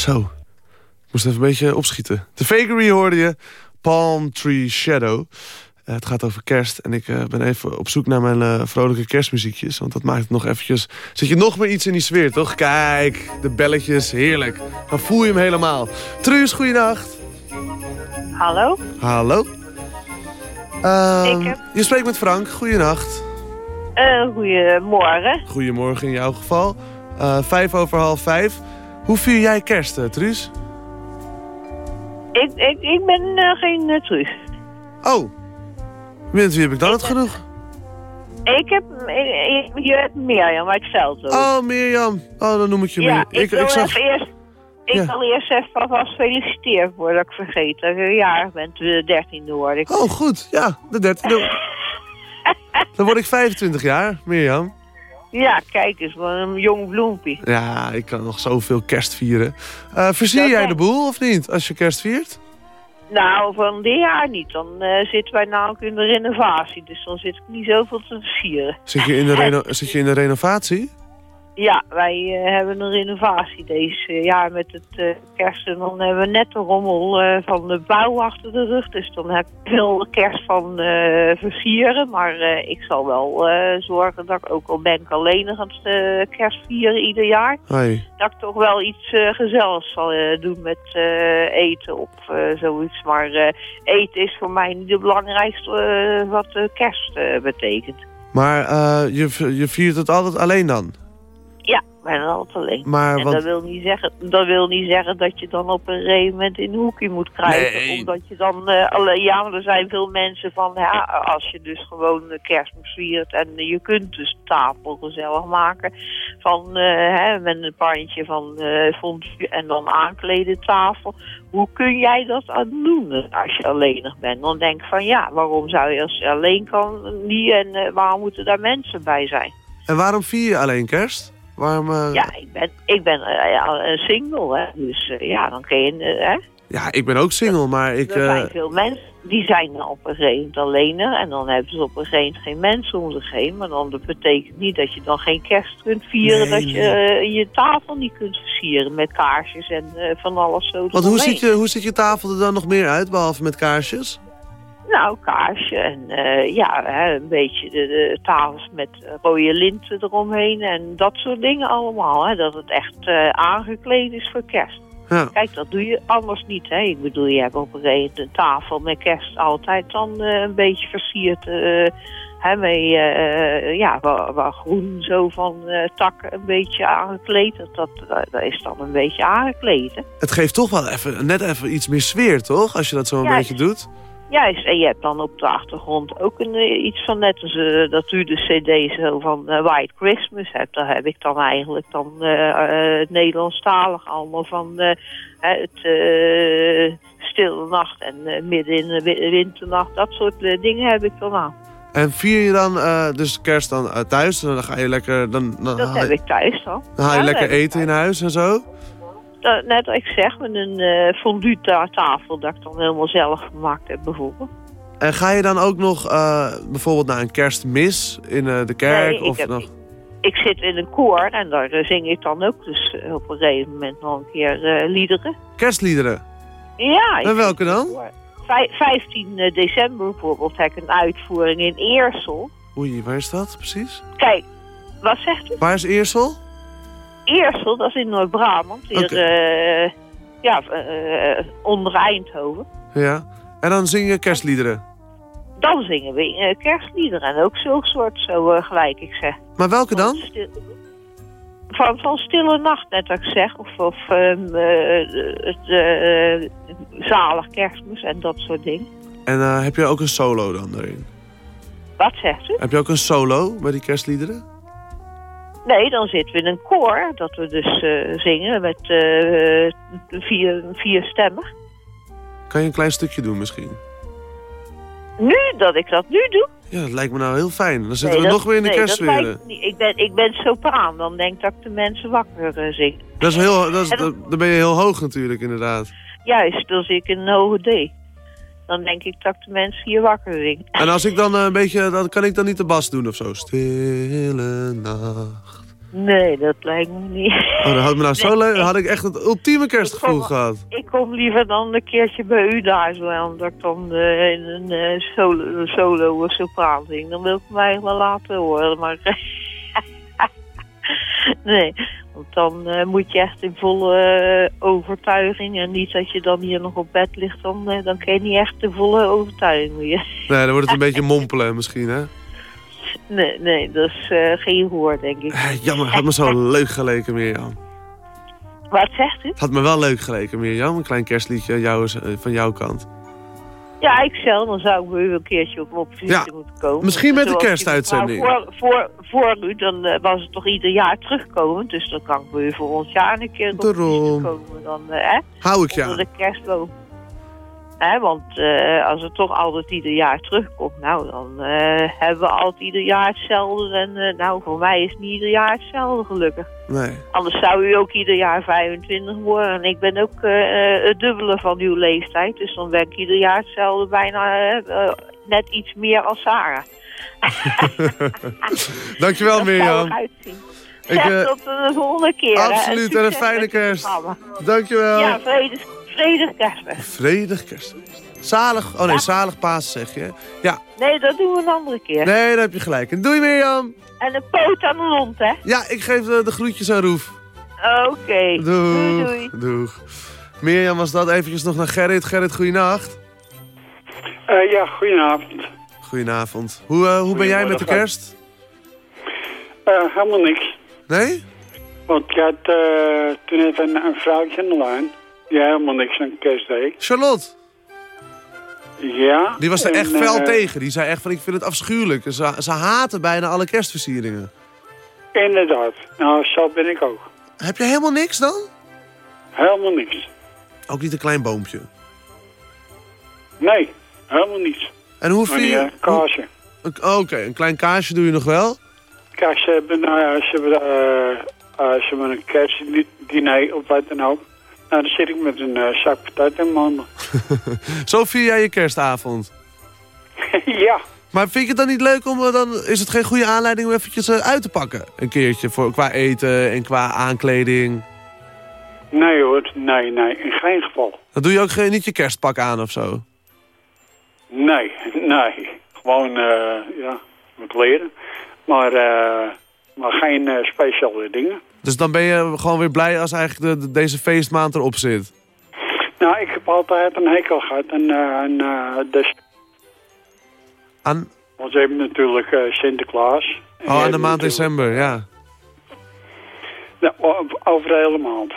C: Zo. Ik moest even een beetje opschieten. De Fakery hoorde je. Palm Tree Shadow. Eh, het gaat over kerst. En ik eh, ben even op zoek naar mijn eh, vrolijke kerstmuziekjes. Want dat maakt het nog eventjes... Zit je nog meer iets in die sfeer, toch? Kijk, de belletjes, heerlijk. Dan voel je hem helemaal. Truus, goeienacht.
L: Hallo?
C: Hallo. Ehm,
L: heb-
C: Je spreekt met Frank. Goeienacht.
L: Goedemorgen.
C: Goedemorgen in jouw geval. Vijf over half vijf. Hoe vier jij kerst, eh, Truus?
L: Ik, ik, ik ben eh, geen uh, Truus.
C: Oh. Met wie heb ik dan het genoeg?
L: Ik heb... Ik, ik, je hebt Mirjam uit Veldhoven.
C: Oh, Mirjam. Oh, dan noem ik je
L: ja,
C: Mir-
L: ik, wil
C: zag-
L: eerst... Ik
C: Ja.
L: wil eerst even alvast feliciteren voordat ik vergeet dat je jarig bent. De 13e hoor ik.
C: Oh, goed. Ja, de 13e. dan word ik 25 jaar, Mirjam.
L: Ja, kijk eens, wat een jong bloempie.
C: Ja, ik kan nog zoveel kerst vieren.
L: Dat
C: jij de boel of niet, als je kerst viert?
L: Nou, van dit jaar niet. Dan eh, zitten wij namelijk in de renovatie. Dus dan zit ik niet zoveel te versieren.
C: Zit je in de, reno- zit je in de renovatie?
L: Ja, wij eh, hebben een renovatie deze jaar met het eh, kerst. En dan hebben we net de rommel eh, van de bouw achter de rug. Dus dan heb ik veel kerst van versieren. Maar ik zal wel zorgen dat ik ook al ben ik alleen aan het kerst vieren ieder jaar. Dat ik toch wel iets gezelligs zal doen met eten of zoiets. Maar eten is voor mij niet het belangrijkste wat kerst betekent.
C: Maar je, je viert het altijd alleen dan?
L: Ja, ik ben altijd alleen.
C: Maar
L: en
C: wat-
L: dat, wil niet zeggen, dat wil niet zeggen dat je dan op een gegeven moment in een hoekje moet krijgen.
C: Nee.
L: Omdat je dan... eh, alle, ja, maar er zijn veel mensen van... Ja, als je dus gewoon eh, kerstmis viert en eh, je kunt dus tafel gezellig maken. Van, eh, hè, met een pandje van eh fondue en dan aankleden tafel. Hoe kun jij dat aan doen als je alleenig bent? Dan denk ik van ja, waarom zou je als je alleen kan niet en waarom moeten daar mensen bij zijn?
C: En waarom vier je alleen kerst? Waarom, eh,
L: Ja, ik ben, ik ben eh, single, hè. Dus eh, ja, dan kun je... hè.
C: Ja, ik ben ook single, maar ik...
L: er zijn veel mensen die zijn dan op een gegeven moment alleen. En dan hebben ze op een gegeven moment geen mensen om zich heen. Maar dan dat betekent niet dat je dan geen kerst kunt vieren.
C: Nee,
L: dat je je tafel niet kunt versieren met kaarsjes en van alles zo.
C: Want hoe ziet, je, hoe ziet je tafel er dan nog meer uit, behalve met kaarsjes?
L: Nou, kaarsje en eh, ja, hè, een beetje de, de tafels met rode linten eromheen en dat soort dingen allemaal. Hè, dat het echt eh, aangekleed is voor kerst.
C: Ja.
L: Kijk, dat doe je anders niet. Hè. Ik bedoel, je hebt op een gegeven moment een tafel met kerst altijd dan eh, een beetje versierd. hè, met, ja, waar, waar groen zo van takken een beetje aangekleed. Dat, dat, dat is dan een beetje aangekleed. Hè.
C: Het geeft toch wel even, net even iets meer sfeer, toch? Als je dat zo een
L: Ja,
C: beetje doet.
L: Juist, en je hebt dan op de achtergrond ook een, eh, iets van net als eh, dat u de cd zo van eh, White Christmas hebt. Daar heb ik dan eigenlijk dan eh, het Nederlandstalig allemaal van het Stille Nacht en Midden in de wi- Winternacht. Dat soort dingen heb ik dan aan.
C: En vier je dan dus kerst dan thuis? Dan ga je lekker... Dan, dan,
L: Dat heb ik thuis dan.
C: dan haal je
L: Ja,
C: lekker eten in huis en zo?
L: Dat- net wat ik zeg, met een eh fondue ta- tafel dat ik dan helemaal zelf gemaakt heb bijvoorbeeld.
C: En ga je dan ook nog eh, bijvoorbeeld naar een kerstmis in eh, de kerk?
L: Nee, ik
C: of
L: heb-
C: nog...
L: Ik zit in een koor en daar eh, zing ik dan ook dus eh, op een gegeven moment nog een keer eh, liederen.
C: Kerstliederen?
L: Ja.
C: En welke dan?
L: een koor. Vij- 15 december bijvoorbeeld heb ik een uitvoering in Eersel.
C: Oei, waar is dat precies?
L: Kijk, wat zegt u?
C: Waar is Eersel?
L: Eersel, dat is in Noord-Brabant. Hier, eh, ja, eh, onder Eindhoven.
C: Ja. En dan zing je kerstliederen.
L: Dan zingen we eh, kerstliederen en ook zulk soort, zo gelijk ik zeg.
C: Maar welke dan?
L: Stil- Van, van Stille Nacht, net als ik zeg. Of, of ehm, eh, het Zalig Kerstmis en dat soort dingen.
C: En heb je ook een solo dan erin?
L: Wat zegt u?
C: Heb je ook een solo bij die kerstliederen?
L: Nee, dan zitten we in een koor. Dat we dus eh, zingen met eh, vier, vier stemmen.
C: Kan je een klein stukje doen misschien?
L: Nu, dat ik dat nu doe.
C: Ja, dat lijkt me nou heel fijn. Dan zitten
L: Nee,
C: we
L: dat-
C: nog weer in de
L: nee, dat niet. Ik ben, ik ben sopraan. Dan denk ik dat ik de mensen wakker eh, zing.
C: Dat is heel, dat is,
L: dan-
C: dan ben je heel hoog natuurlijk, inderdaad.
L: Juist, dan zit ik in een hoge D. Dan denk ik dat ik de mensen hier wakker zing.
C: En als ik dan eh, een beetje, dan kan ik dan niet de bas doen of zo. Stille nacht.
L: Nee, dat lijkt me niet.
C: Oh, dat had me nou zo leuk. Dan had ik echt het ultieme kerstgevoel
L: kom-
C: gehad.
L: Ik kom liever dan een keertje bij u daar zo aan, dat ik dan eh, in een eh, solo, solo of sopraan zing. Dan wil ik mij wel laten horen, maar... nee, want dan eh, moet je echt in volle eh, overtuiging en niet dat je dan hier nog op bed ligt, dan, eh, dan kun je niet echt de volle overtuiging meer.
C: Nee, dan wordt het een beetje mompelen misschien, hè?
L: Nee, nee, dat is geen hoor, denk ik.
C: Jammer, had me zo leuk geleken, Mirjam.
L: Wat zegt u?
C: Had me wel leuk geleken, Mirjam. Een klein kerstliedje jou, van jouw kant.
L: Ja, ik zelf, dan zou ik bij u een keertje op, visite
C: Ja,
L: moeten komen.
C: misschien met de kerstuitzending.
L: Voor, voor, voor u, dan eh, was het toch ieder jaar terugkomen. Dus dan kan ik bij u voor ons jaar een keer op komen. Dan, eh, hè?
C: Hou ik je aan.
L: de kerstboom. Hè, want eh, als het toch altijd ieder jaar terugkomt, nou, dan eh, hebben we altijd ieder jaar hetzelfde. En eh, nou, voor mij is niet ieder jaar hetzelfde, gelukkig.
C: Nee.
L: Anders zou u ook ieder jaar 25 worden. En ik ben ook het dubbele van uw leeftijd. Dus dan ben ik ieder jaar hetzelfde bijna net iets meer als Sarah.
C: Dankjewel,
L: Dat
C: Mirjam. Ik,
L: tot de volgende keer.
C: Absoluut, en een fijne kerst. Dankjewel.
L: Ja, vredig, vredig kerstfeest.
C: Vredig kerstfeest. Zalig, oh nee, zalig paas zeg je. Ja,
L: Nee, dat doen we een andere keer.
C: nee, daar heb je gelijk. En doei Mirjam.
L: En een poot aan de hond, hè?
C: Ja, ik geef de, de groetjes aan Roef.
L: Oké.
C: Doeg.
L: Doei, doei.
C: Doeg. Mirjam was dat eventjes nog naar Gerrit. Gerrit, goeienacht.
M: Eh, ja, goedenavond.
C: Goedenavond. Hoe, eh, hoe ben jij met de kerst?
M: Eh, helemaal niks.
C: Nee?
M: Want ik had eh, toen even een, een vrouwtje aan de lijn. Die helemaal niks aan kerst deed.
C: Charlotte.
M: Ja.
C: Die was er
M: en,
C: echt fel
M: eh,
C: tegen. Die zei echt van, ik vind het afschuwelijk. Ze, ze haten bijna alle kerstversieringen.
M: Inderdaad. Nou, zo ben ik ook.
C: Heb je helemaal niks dan?
M: Helemaal niks.
C: Ook niet een klein boompje.
M: Nee, helemaal niets.
C: En hoe vind je...
M: eh, kaasje.
C: Oké, een klein kaasje doe je nog wel?
M: Kijk, ze hebben, nou ja, ze hebben, eh, ze hebben een kerstdiner of wat dan ook. Nou, dan zit ik met een eh, zak patat in mijn handen.
C: Zo vier jij je kerstavond.
M: ja.
C: Maar vind je het dan niet leuk om... eh, Dan is het geen goede aanleiding om eventjes eh, uit te pakken? Een keertje voor, qua eten en qua aankleding.
M: Nee hoor, nee, nee, in geen geval.
C: Dan doe je ook geen, niet je kerstpak aan of zo?
M: Nee, nee. Gewoon, ja, met leren. Maar, maar geen speciale dingen.
C: Dus dan ben je gewoon weer blij als eigenlijk de, de- deze feestmaand erop zit?
M: Nou, ik heb altijd een hekel gehad aan, eh, aan eh, de...
C: Aan,
M: Want ze hebben natuurlijk eh, Sinterklaas. En
C: oh, aan de maand
M: natuurlijk-
C: december, ja.
M: O- over de hele maand.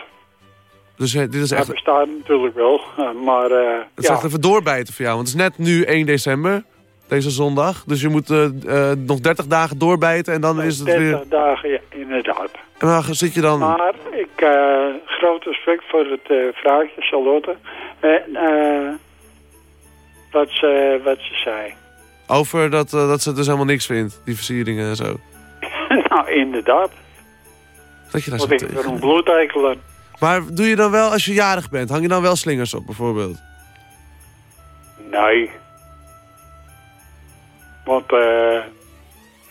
C: Dus eh, dit is
M: Dat
C: echt,
M: bestaat natuurlijk wel. eh, maar eh,
C: het is
M: ja,
C: echt even doorbijten voor jou. Want het is net nu 1 december, deze zondag. Dus je moet eh, eh, nog 30 dagen doorbijten en dan is het
M: 30
C: weer...
M: dagen, ja, inderdaad.
C: En waar zit je dan?
M: Maar ik, eh groot respect voor het vrouwtje, Charlotte. En wat, ze, wat ze zei.
C: Over dat, dat ze dus helemaal niks vindt, die versieringen en zo.
M: nou, inderdaad.
C: Dat je daar zo
M: ik ben een bloedekel aan.
C: Maar doe je dan wel, als je jarig bent, hang je dan wel slingers op bijvoorbeeld?
M: Nee. Want, eh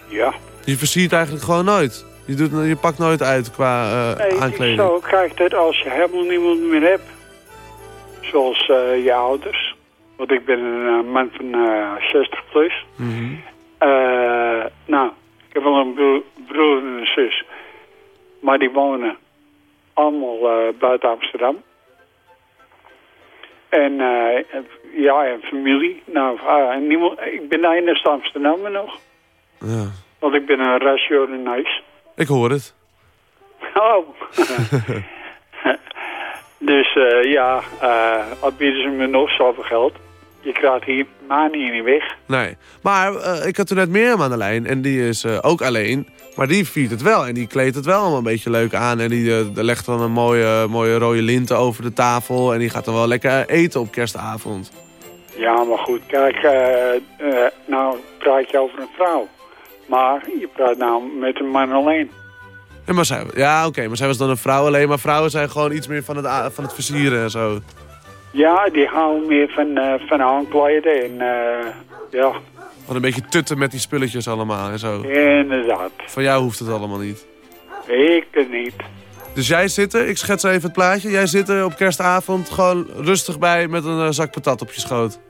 M: ja.
C: Je versiert eigenlijk gewoon nooit. Je, doet, je pakt nooit uit qua eh,
M: Nee, het
C: aankleding.
M: zo. Kijk, dat als je helemaal niemand meer hebt. Zoals eh, je ouders. Want ik ben een eh, man van eh 60 plus.
C: Mhm.
M: Nou, ik heb wel een bro- broer en een zus. Maar die wonen allemaal buiten Amsterdam. En eh, ja, en familie. Nou, en niemand, ik ben de enige Amsterdammer nog.
C: Ja.
M: Want ik ben een ratio en nice.
C: Ik hoor het.
M: Oh. dus eh, ja, eh bieden ze me nog zoveel geld. Je krijgt hier hier niet weg.
C: Nee. Maar eh, ik had toen net Mirjam aan de lijn en die is eh, ook alleen. Maar die viert het wel en die kleedt het wel allemaal een beetje leuk aan. En die eh, legt dan een mooie, mooie rode linten over de tafel. En die gaat dan wel lekker eten op kerstavond.
M: Ja, maar goed, kijk, nou praat je over een vrouw. Maar je praat nou met een man alleen.
C: Ja, maar zij, ja oké, maar zij was dan een vrouw alleen. Maar vrouwen zijn gewoon iets meer van het, van het versieren en zo.
M: Ja, die houden meer van, eh van aankleden en eh, ja,
C: Van een beetje tutten met die spulletjes allemaal en zo.
M: inderdaad.
C: Van jou hoeft het allemaal niet.
M: Ik het niet.
C: Dus jij zit er, ik schets even het plaatje. Jij zit er op kerstavond gewoon rustig bij met een eh, zak patat op je schoot.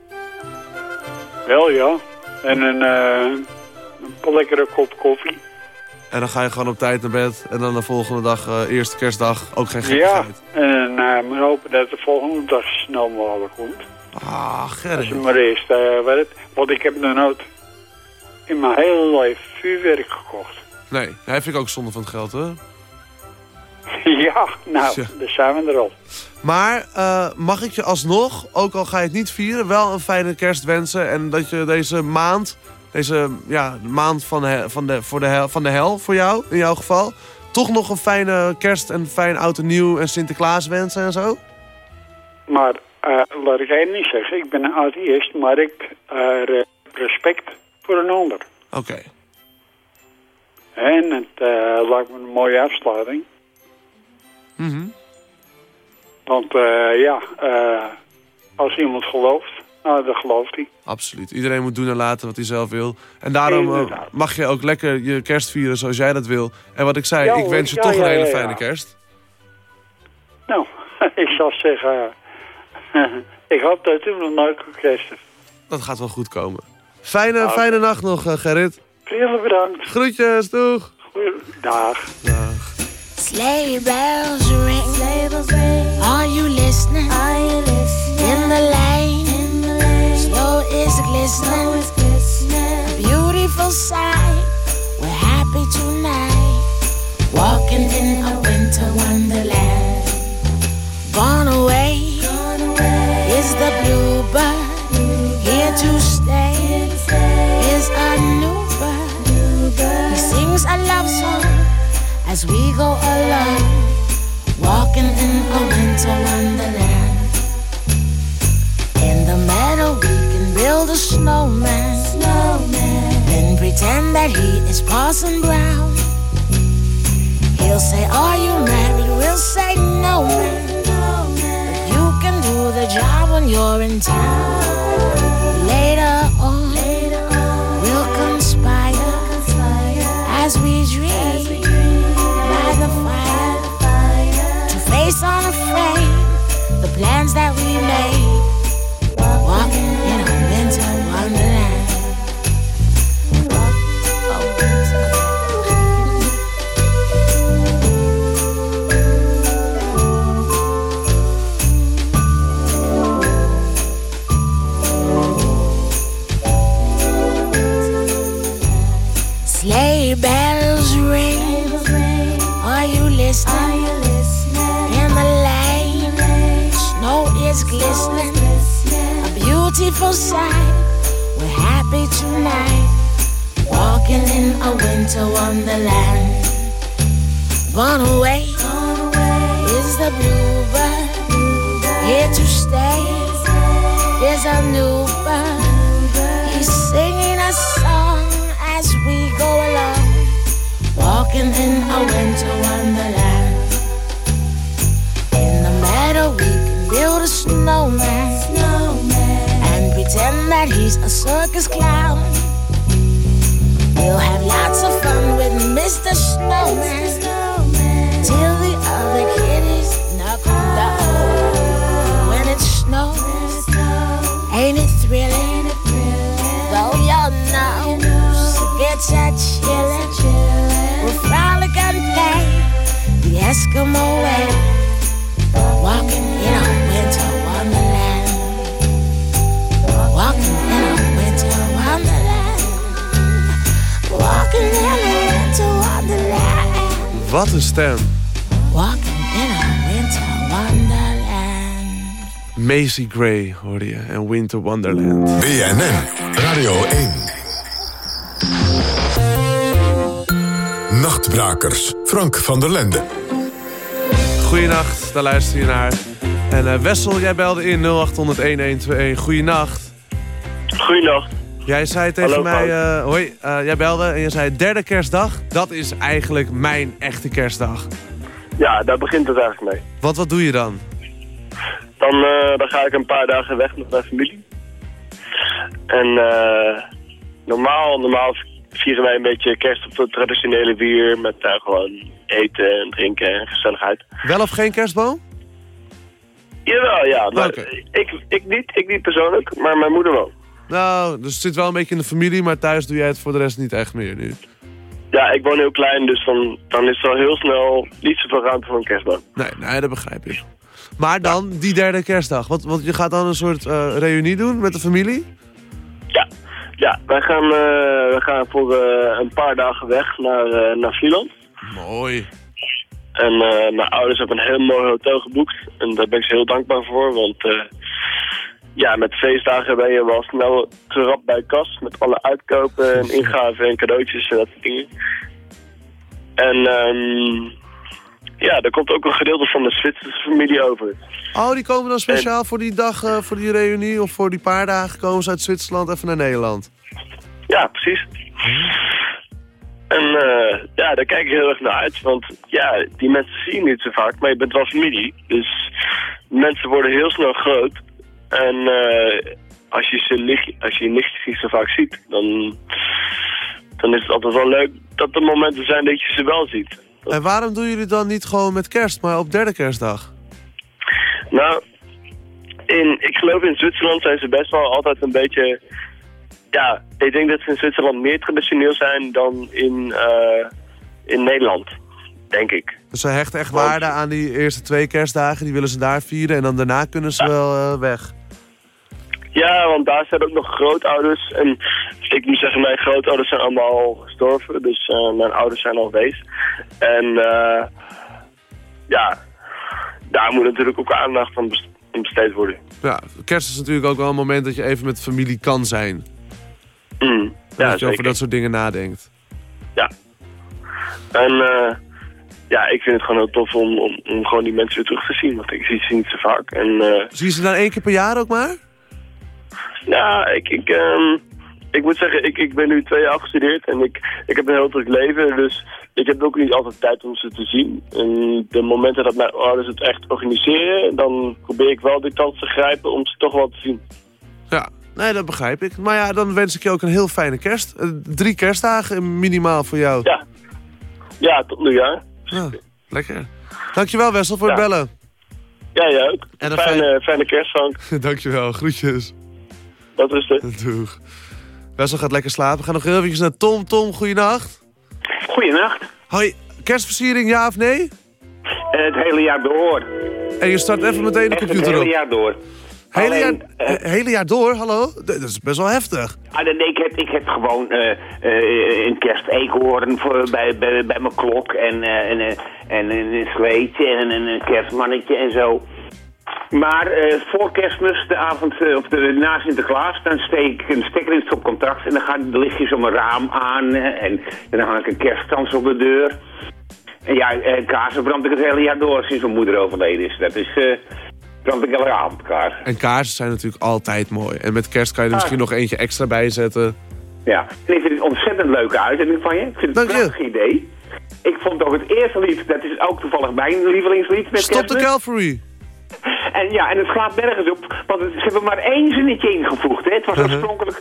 M: Wel ja. En een, een lekkere kop koffie.
C: En dan ga je gewoon op tijd naar bed. En dan de volgende dag, eh, eerste kerstdag, ook geen
M: Ja,
C: gekkigheid.
M: en uh, we hopen dat de volgende dag snel mogelijk komt.
C: Ah,
M: Als
C: Gerrit.
M: het maar eerst uh. Want ik heb nog nooit in mijn hele leven vuurwerk gekocht.
C: Nee, hij vind ik ook zonde van het geld, hè?
M: ja, nou, daar zijn we er al.
C: Maar mag ik je alsnog, ook al ga je het niet vieren, wel een fijne kerst wensen. En dat je deze maand, deze ja, maand van he- van, de, voor de hel, van de hel voor jou, in jouw geval... toch nog een fijne kerst en fijn oud en nieuw en Sinterklaas wensen en zo?
M: Maar eh, laat ik één niet zeggen, ik ben een atheïst, maar ik heb respect voor een ander.
C: Oké.
M: En het eh, lijkt me een mooie afsluiting.
C: Mhm.
M: Want ja, als iemand gelooft, nou, dan gelooft hij.
C: Absoluut. Iedereen moet doen en laten wat hij zelf wil. En daarom eh, mag je ook lekker je kerst vieren zoals jij dat wil. En wat ik zei,
M: Ja,
C: ik wens je
M: Ja,
C: toch
M: ja,
C: een hele
M: ja, ja.
C: fijne kerst.
M: Nou, ik zou zeggen, ik hoop dat u nog nooit kerst hebt.
C: Dat gaat wel goed komen. Fijne, fijne nacht nog, eh, Gerrit.
M: Heel bedankt.
C: Groetjes, doeg.
M: Dag.
N: Sleigh bells ring. Are you listening? Are you listening? In the lane. Is glistening. Beautiful sight. We're happy tonight. Walking in a winter wonderland. Gone away. Is the bluebird. Here to stay. Is a new bird. He sings a love song as we go along, walking in a winter wonderland. In the meadow, we can build a snowman, then pretend that he is Parson Brown. He'll say, Are you married? We'll say, No, man. But you can do the job when you're in town. Later on, Later on we'll conspire as we dream by the fire to face unafraid the plans that we made. Winter wonderland. Gone away is the bluebird. Here to stay is a new bird. He's singing a song as we go along. Walking in a winter wonderland. In the meadow, we can build a snowman. And pretend that he's a circus clown. We'll have lots of fun with Mr. Snowman. Till the other kitties knock him down. When it snows, ain't it thrilling? Though your nose gets a chillin', we'll frolic and play the Eskimo way. Walking in
C: Wat een stem.
N: Walking in a winter wonderland.
C: Macy Gray hoorde je en Winter Wonderland.
B: BNN Radio 1. Nachtbrakers. Frank van der Lende.
C: Goeienacht, daar luister je naar. En eh, Wessel, jij belde in 0800-1121. Goeienacht.
O: Goeienacht.
C: Jij zei tegen
O: Hallo,
C: mij, eh, hoi, eh, jij belde en je zei derde kerstdag. Dat is eigenlijk mijn echte kerstdag.
O: Ja, daar begint het eigenlijk mee.
C: Wat, wat doe je dan?
O: Dan, eh, dan ga ik een paar dagen weg met mijn familie. En normaal, normaal vieren wij een beetje kerst op de traditionele wier met gewoon eten en drinken en gezelligheid.
C: Wel of geen kerstboom?
O: Jawel, ja. Maar ik, ik, niet, ik niet persoonlijk, maar mijn moeder wel.
C: Nou, dus het zit wel een beetje in de familie, maar thuis doe jij het voor de rest niet echt meer nu.
O: Ja, ik woon heel klein, dus dan, dan is er al heel snel niet zoveel ruimte voor een kerstboom.
C: Nee, nee, dat begrijp ik. Maar dan die derde kerstdag. Want, want je gaat dan een soort eh, reunie doen met de familie?
O: Ja, ja wij gaan, eh, we gaan voor eh, een paar dagen weg naar, naar Vlieland.
C: Mooi.
O: En mijn ouders hebben een heel mooi hotel geboekt. En daar ben ik ze heel dankbaar voor, want ja, met feestdagen ben je wel snel gerapt bij kas. Met alle uitkopen en ingaven en cadeautjes en dat soort dingen. En ehm ja, er komt ook een gedeelte van de Zwitserse familie over.
C: Oh, die komen dan speciaal voor die dag, eh, voor die reunie of voor die paar dagen komen ze uit Zwitserland even naar Nederland.
O: Ja, precies. En eh, ja, daar kijk ik heel erg naar uit. Want ja, die mensen zie je niet zo vaak, maar je bent wel familie. Dus mensen worden heel snel groot. En eh, als, je ze nicht, als je je nichtjes niet zo vaak ziet, dan, dan is het altijd wel leuk dat er momenten zijn dat je ze wel ziet.
C: En waarom doen jullie dan niet gewoon met kerst, maar op derde kerstdag?
O: Nou, in, ik geloof in Zwitserland zijn ze best wel altijd een beetje... Ja, ik denk dat ze in Zwitserland meer traditioneel zijn dan in, eh, in Nederland. Denk ik.
C: Dus ze hechten echt waarde aan die eerste twee kerstdagen, die willen ze daar vieren en dan daarna kunnen ze wel eh, weg.
O: Ja, want daar zijn ook nog grootouders. En ik moet zeggen, mijn grootouders zijn allemaal al gestorven. Dus eh, mijn ouders zijn al geweest. En eh, ja, daar moet natuurlijk ook aandacht aan bes- aan besteed worden.
C: Ja, kerst is natuurlijk ook wel een moment dat je even met familie kan zijn.
O: Mm,
C: dat
O: ja,
C: je over dat soort dingen nadenkt.
O: Ja. En eh, ja, ik vind het gewoon heel tof om, om, om gewoon die mensen weer terug te zien. Want ik zie ze niet zo vaak. En
C: Zie je ze dan één keer per jaar ook maar?
O: Ja, ik, ik, ehm, ik moet zeggen, ik, ik ben nu twee jaar afgestudeerd en ik, ik heb een heel druk leven. Dus ik heb ook niet altijd tijd om ze te zien. En de momenten dat mijn ouders het echt organiseren, dan probeer ik wel die kans te grijpen om ze toch wel te zien.
C: Ja, nee, dat begrijp ik. Maar ja, dan wens ik je ook een heel fijne kerst. Eh, drie kerstdagen minimaal voor jou.
O: Ja. Ja, tot nieuwjaar.
C: Ja, lekker. Dankjewel Wessel voor het
O: Ja.
C: bellen.
O: Ja, jij ook.
C: En een
O: fijne, fijne kerst, Frank.
C: Dankjewel, groetjes.
O: Dat is het.
C: Doeg. Wessel gaat lekker slapen. We gaan nog heel eventjes naar Tom. Tom, goeienacht.
P: Goeienacht.
C: Hoi, kerstversiering ja of nee?
P: Het hele jaar door.
C: En je start even meteen de
P: Echt het
C: computer
P: hele
C: op.
P: jaar door.
C: Hele,
P: Alleen,
C: jaar, he- hele jaar door, hallo? Dat is best wel heftig.
P: Ah, nee, ik, heb, ik heb gewoon eh, eh, een kersteekhoorn voor, bij, bij, bij mijn klok en, eh, en, eh, en een sleetje en een kerstmannetje en zo. Maar eh, voor kerstmis, de avond eh, of de, na Sinterklaas, dan steek ik een stekker in het stopcontact en dan gaan de lichtjes om mijn raam aan en, en dan hang ik een kerstkrans op de deur. En ja, eh, kaarsen brand ik het hele jaar door sinds mijn moeder overleden is. Dat is, brand ik elke avond kaars.
C: En kaarsen zijn natuurlijk altijd mooi. En met kerst kan je er
P: Ah.
C: misschien nog eentje extra bij zetten.
P: Ja, en ik vind het een ontzettend leuke uitzending van je. Ik vind het een prachtig idee. Ik vond ook het eerste lied, dat is ook toevallig mijn lievelingslied met
C: Stop the. Calvary.
P: En ja, en het slaat nergens op, want het- ze hebben maar één zinnetje ingevoegd. Hè. Het was
C: Uh-huh.
P: oorspronkelijk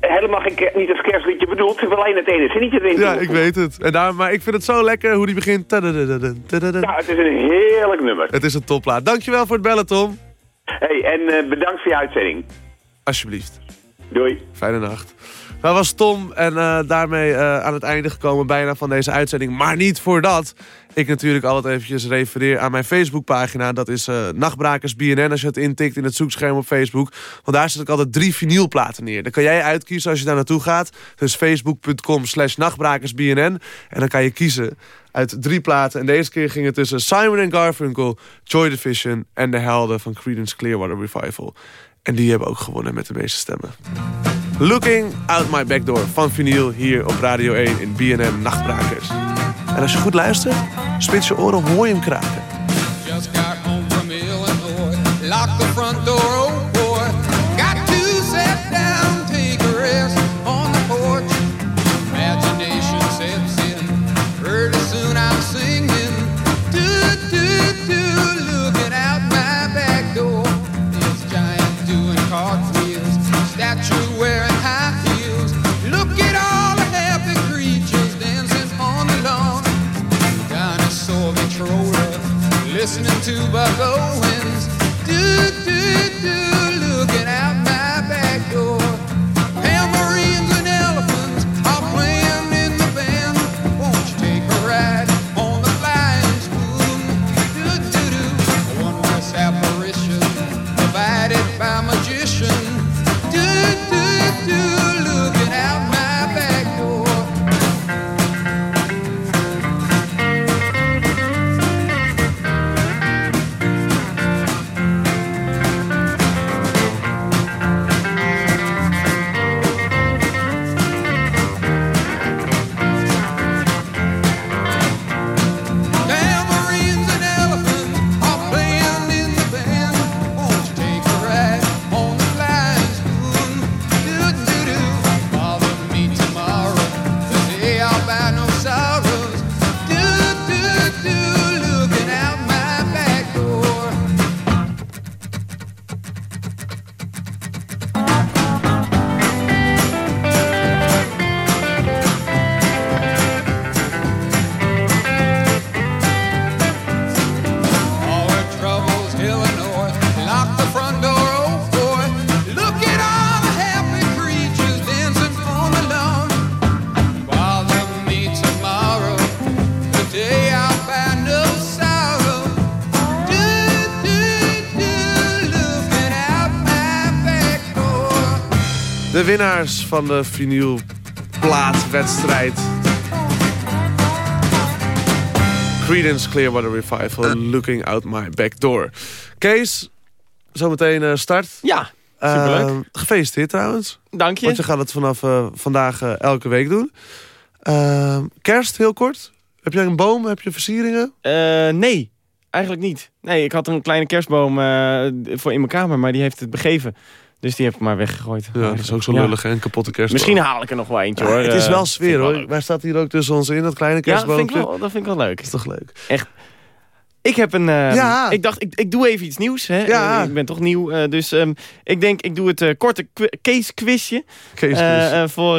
P: helemaal geen, niet als kerstliedje bedoeld. Ze hebben alleen het ene zinnetje erin
C: Ja, ik weet het. En daar, maar ik vind het zo lekker hoe die begint.
P: Ja, het is een heerlijk nummer.
C: Het is een topplaat. Dankjewel voor het bellen, Tom.
P: Hey, en eh, bedankt voor je uitzending.
C: Alsjeblieft.
P: Doei.
C: Fijne nacht. Dat was Tom en eh, daarmee eh, aan het einde gekomen bijna van deze uitzending. Maar niet voordat ik natuurlijk altijd eventjes refereer aan mijn Facebookpagina. Dat is eh Nachtbrakers BNN als je het intikt in het zoekscherm op Facebook. Want daar zet ik altijd drie vinylplaten neer. Dan kan jij uitkiezen als je daar naartoe gaat. Dus facebook.com slash nachtbrakersbnn. En dan kan je kiezen uit drie platen. En deze keer ging het tussen Simon Garfunkel, Joy Division en de helden van Creedence Clearwater Revival. En die hebben ook gewonnen met de meeste stemmen. Looking Out My Back Door van vinyl hier op Radio 1 in BNN Nachtbrakers. En als je goed luistert, spits je oren, hoor je hem kraken.
J: to
Q: Buffalo.
C: De winnaars van de vinylplaatwedstrijd. Creedence Clearwater Revival, Looking Out My Back Door. Kees, zometeen eh, start.
R: Ja, superleuk.
C: Eh, gefeliciteerd trouwens.
R: Dank je.
C: Want je gaat het vanaf eh, vandaag eh, elke week doen. Eh, kerst, heel kort. Heb jij een boom? Heb je versieringen?
R: Eh, nee, eigenlijk niet. Nee, ik had een kleine kerstboom eh, voor in mijn kamer, maar die heeft het begeven. Dus die heb ik maar weggegooid.
C: Ja, dat is ook zo
R: Ja.
C: lullig? Een kapotte kerstboom.
R: Misschien haal ik er nog wel eentje,
C: Ja,
R: hoor.
C: het is
R: Eh,
C: wel sfeer, hoor. Wij staat hier ook tussen ons in, dat kleine
R: Ja, dat
C: kerstboompje.
R: vind, ik wel, dat vind ik wel leuk.
C: is toch leuk?
R: Echt. Ik heb een... eh,
C: Ja.
R: Ik dacht, ik, ik doe even iets nieuws. Hè.
C: Ja.
R: Eh, Ik ben toch nieuw. eh, dus ehm, ik denk, ik doe het korte case quizje.
C: Case quiz.
R: voor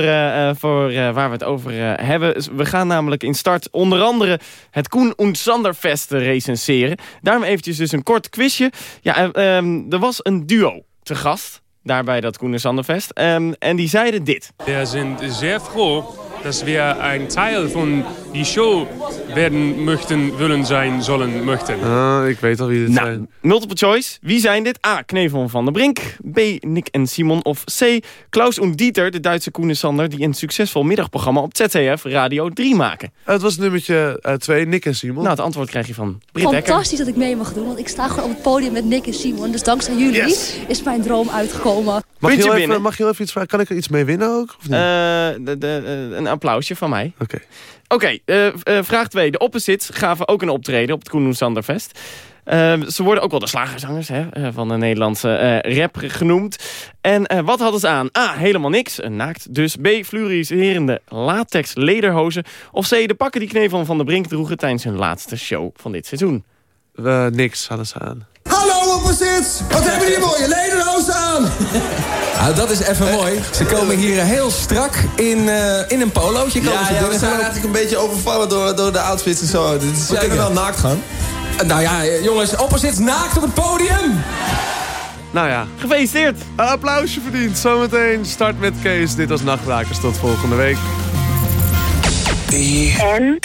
R: voor waar we het over hebben. We gaan namelijk in start onder andere het Koen und Sander Fest eh, recenseren. Daarom eventjes dus een kort quizje. Ja, eh, ehm, er was een duo te gast. Daar bij dat Koen und Sander Fest. Ehm, en die zeiden dit.
S: Wir sind sehr froh, dass wir ein Teil von die Show werden möchten, willen sein, sollen, möchten.
C: Ah, ik weet al wie dit
R: Nou,
C: zijn.
R: multiple choice. Wie zijn dit? A. Knevel van der Brink. B. Nick en Simon. Of C. Klaus und Dieter, de Duitse Koen en Sander... die een succesvol middagprogramma op ZDF Radio 3 maken.
C: Het was nummertje 2, Nick en Simon.
R: Nou, het antwoord krijg je van Britt Dekker.
T: Fantastisch dat ik mee mag doen, want ik sta gewoon op het podium met Nick en Simon. Dus dankzij jullie
C: Yes.
T: is mijn droom uitgekomen.
C: Mag je, heel even, mag je heel even iets vragen? Kan ik er iets mee winnen ook? Of niet?
R: Eh, de, de, eh, een applausje van mij.
C: Oké.
R: Oké, eh, eh, vraag 2. De Opposites gaven ook een optreden op het Koen en Sander Fest. Eh, ze worden ook wel de slagerzangers hè, eh, van de Nederlandse eh, rap genoemd. En eh, wat hadden ze aan? A. Helemaal niks, een naakt. Dus B. Fluoriserende latex lederhozen. Of C. De pakken die Knevel van de Brink droegen tijdens hun laatste show van dit seizoen.
C: Niks hadden ze aan.
U: Hallo opposites! Wat hebben die mooie lederhozen aan? Nou, dat is even mooi. Ze komen hier heel strak in, eh, in een polootje. Komen
V: Ja,
U: ze
V: ja, we zijn eigenlijk een beetje overvallen door, door de outfits en zo. Is
U: We kunnen wel naakt gaan. Nou ja, eh, jongens, opposites naakt op het podium!
C: Nou ja.
R: Gefeliciteerd.
C: Een applausje verdiend. Zometeen start met Kees. Dit was Nachtbrakers. Tot volgende week.
F: En?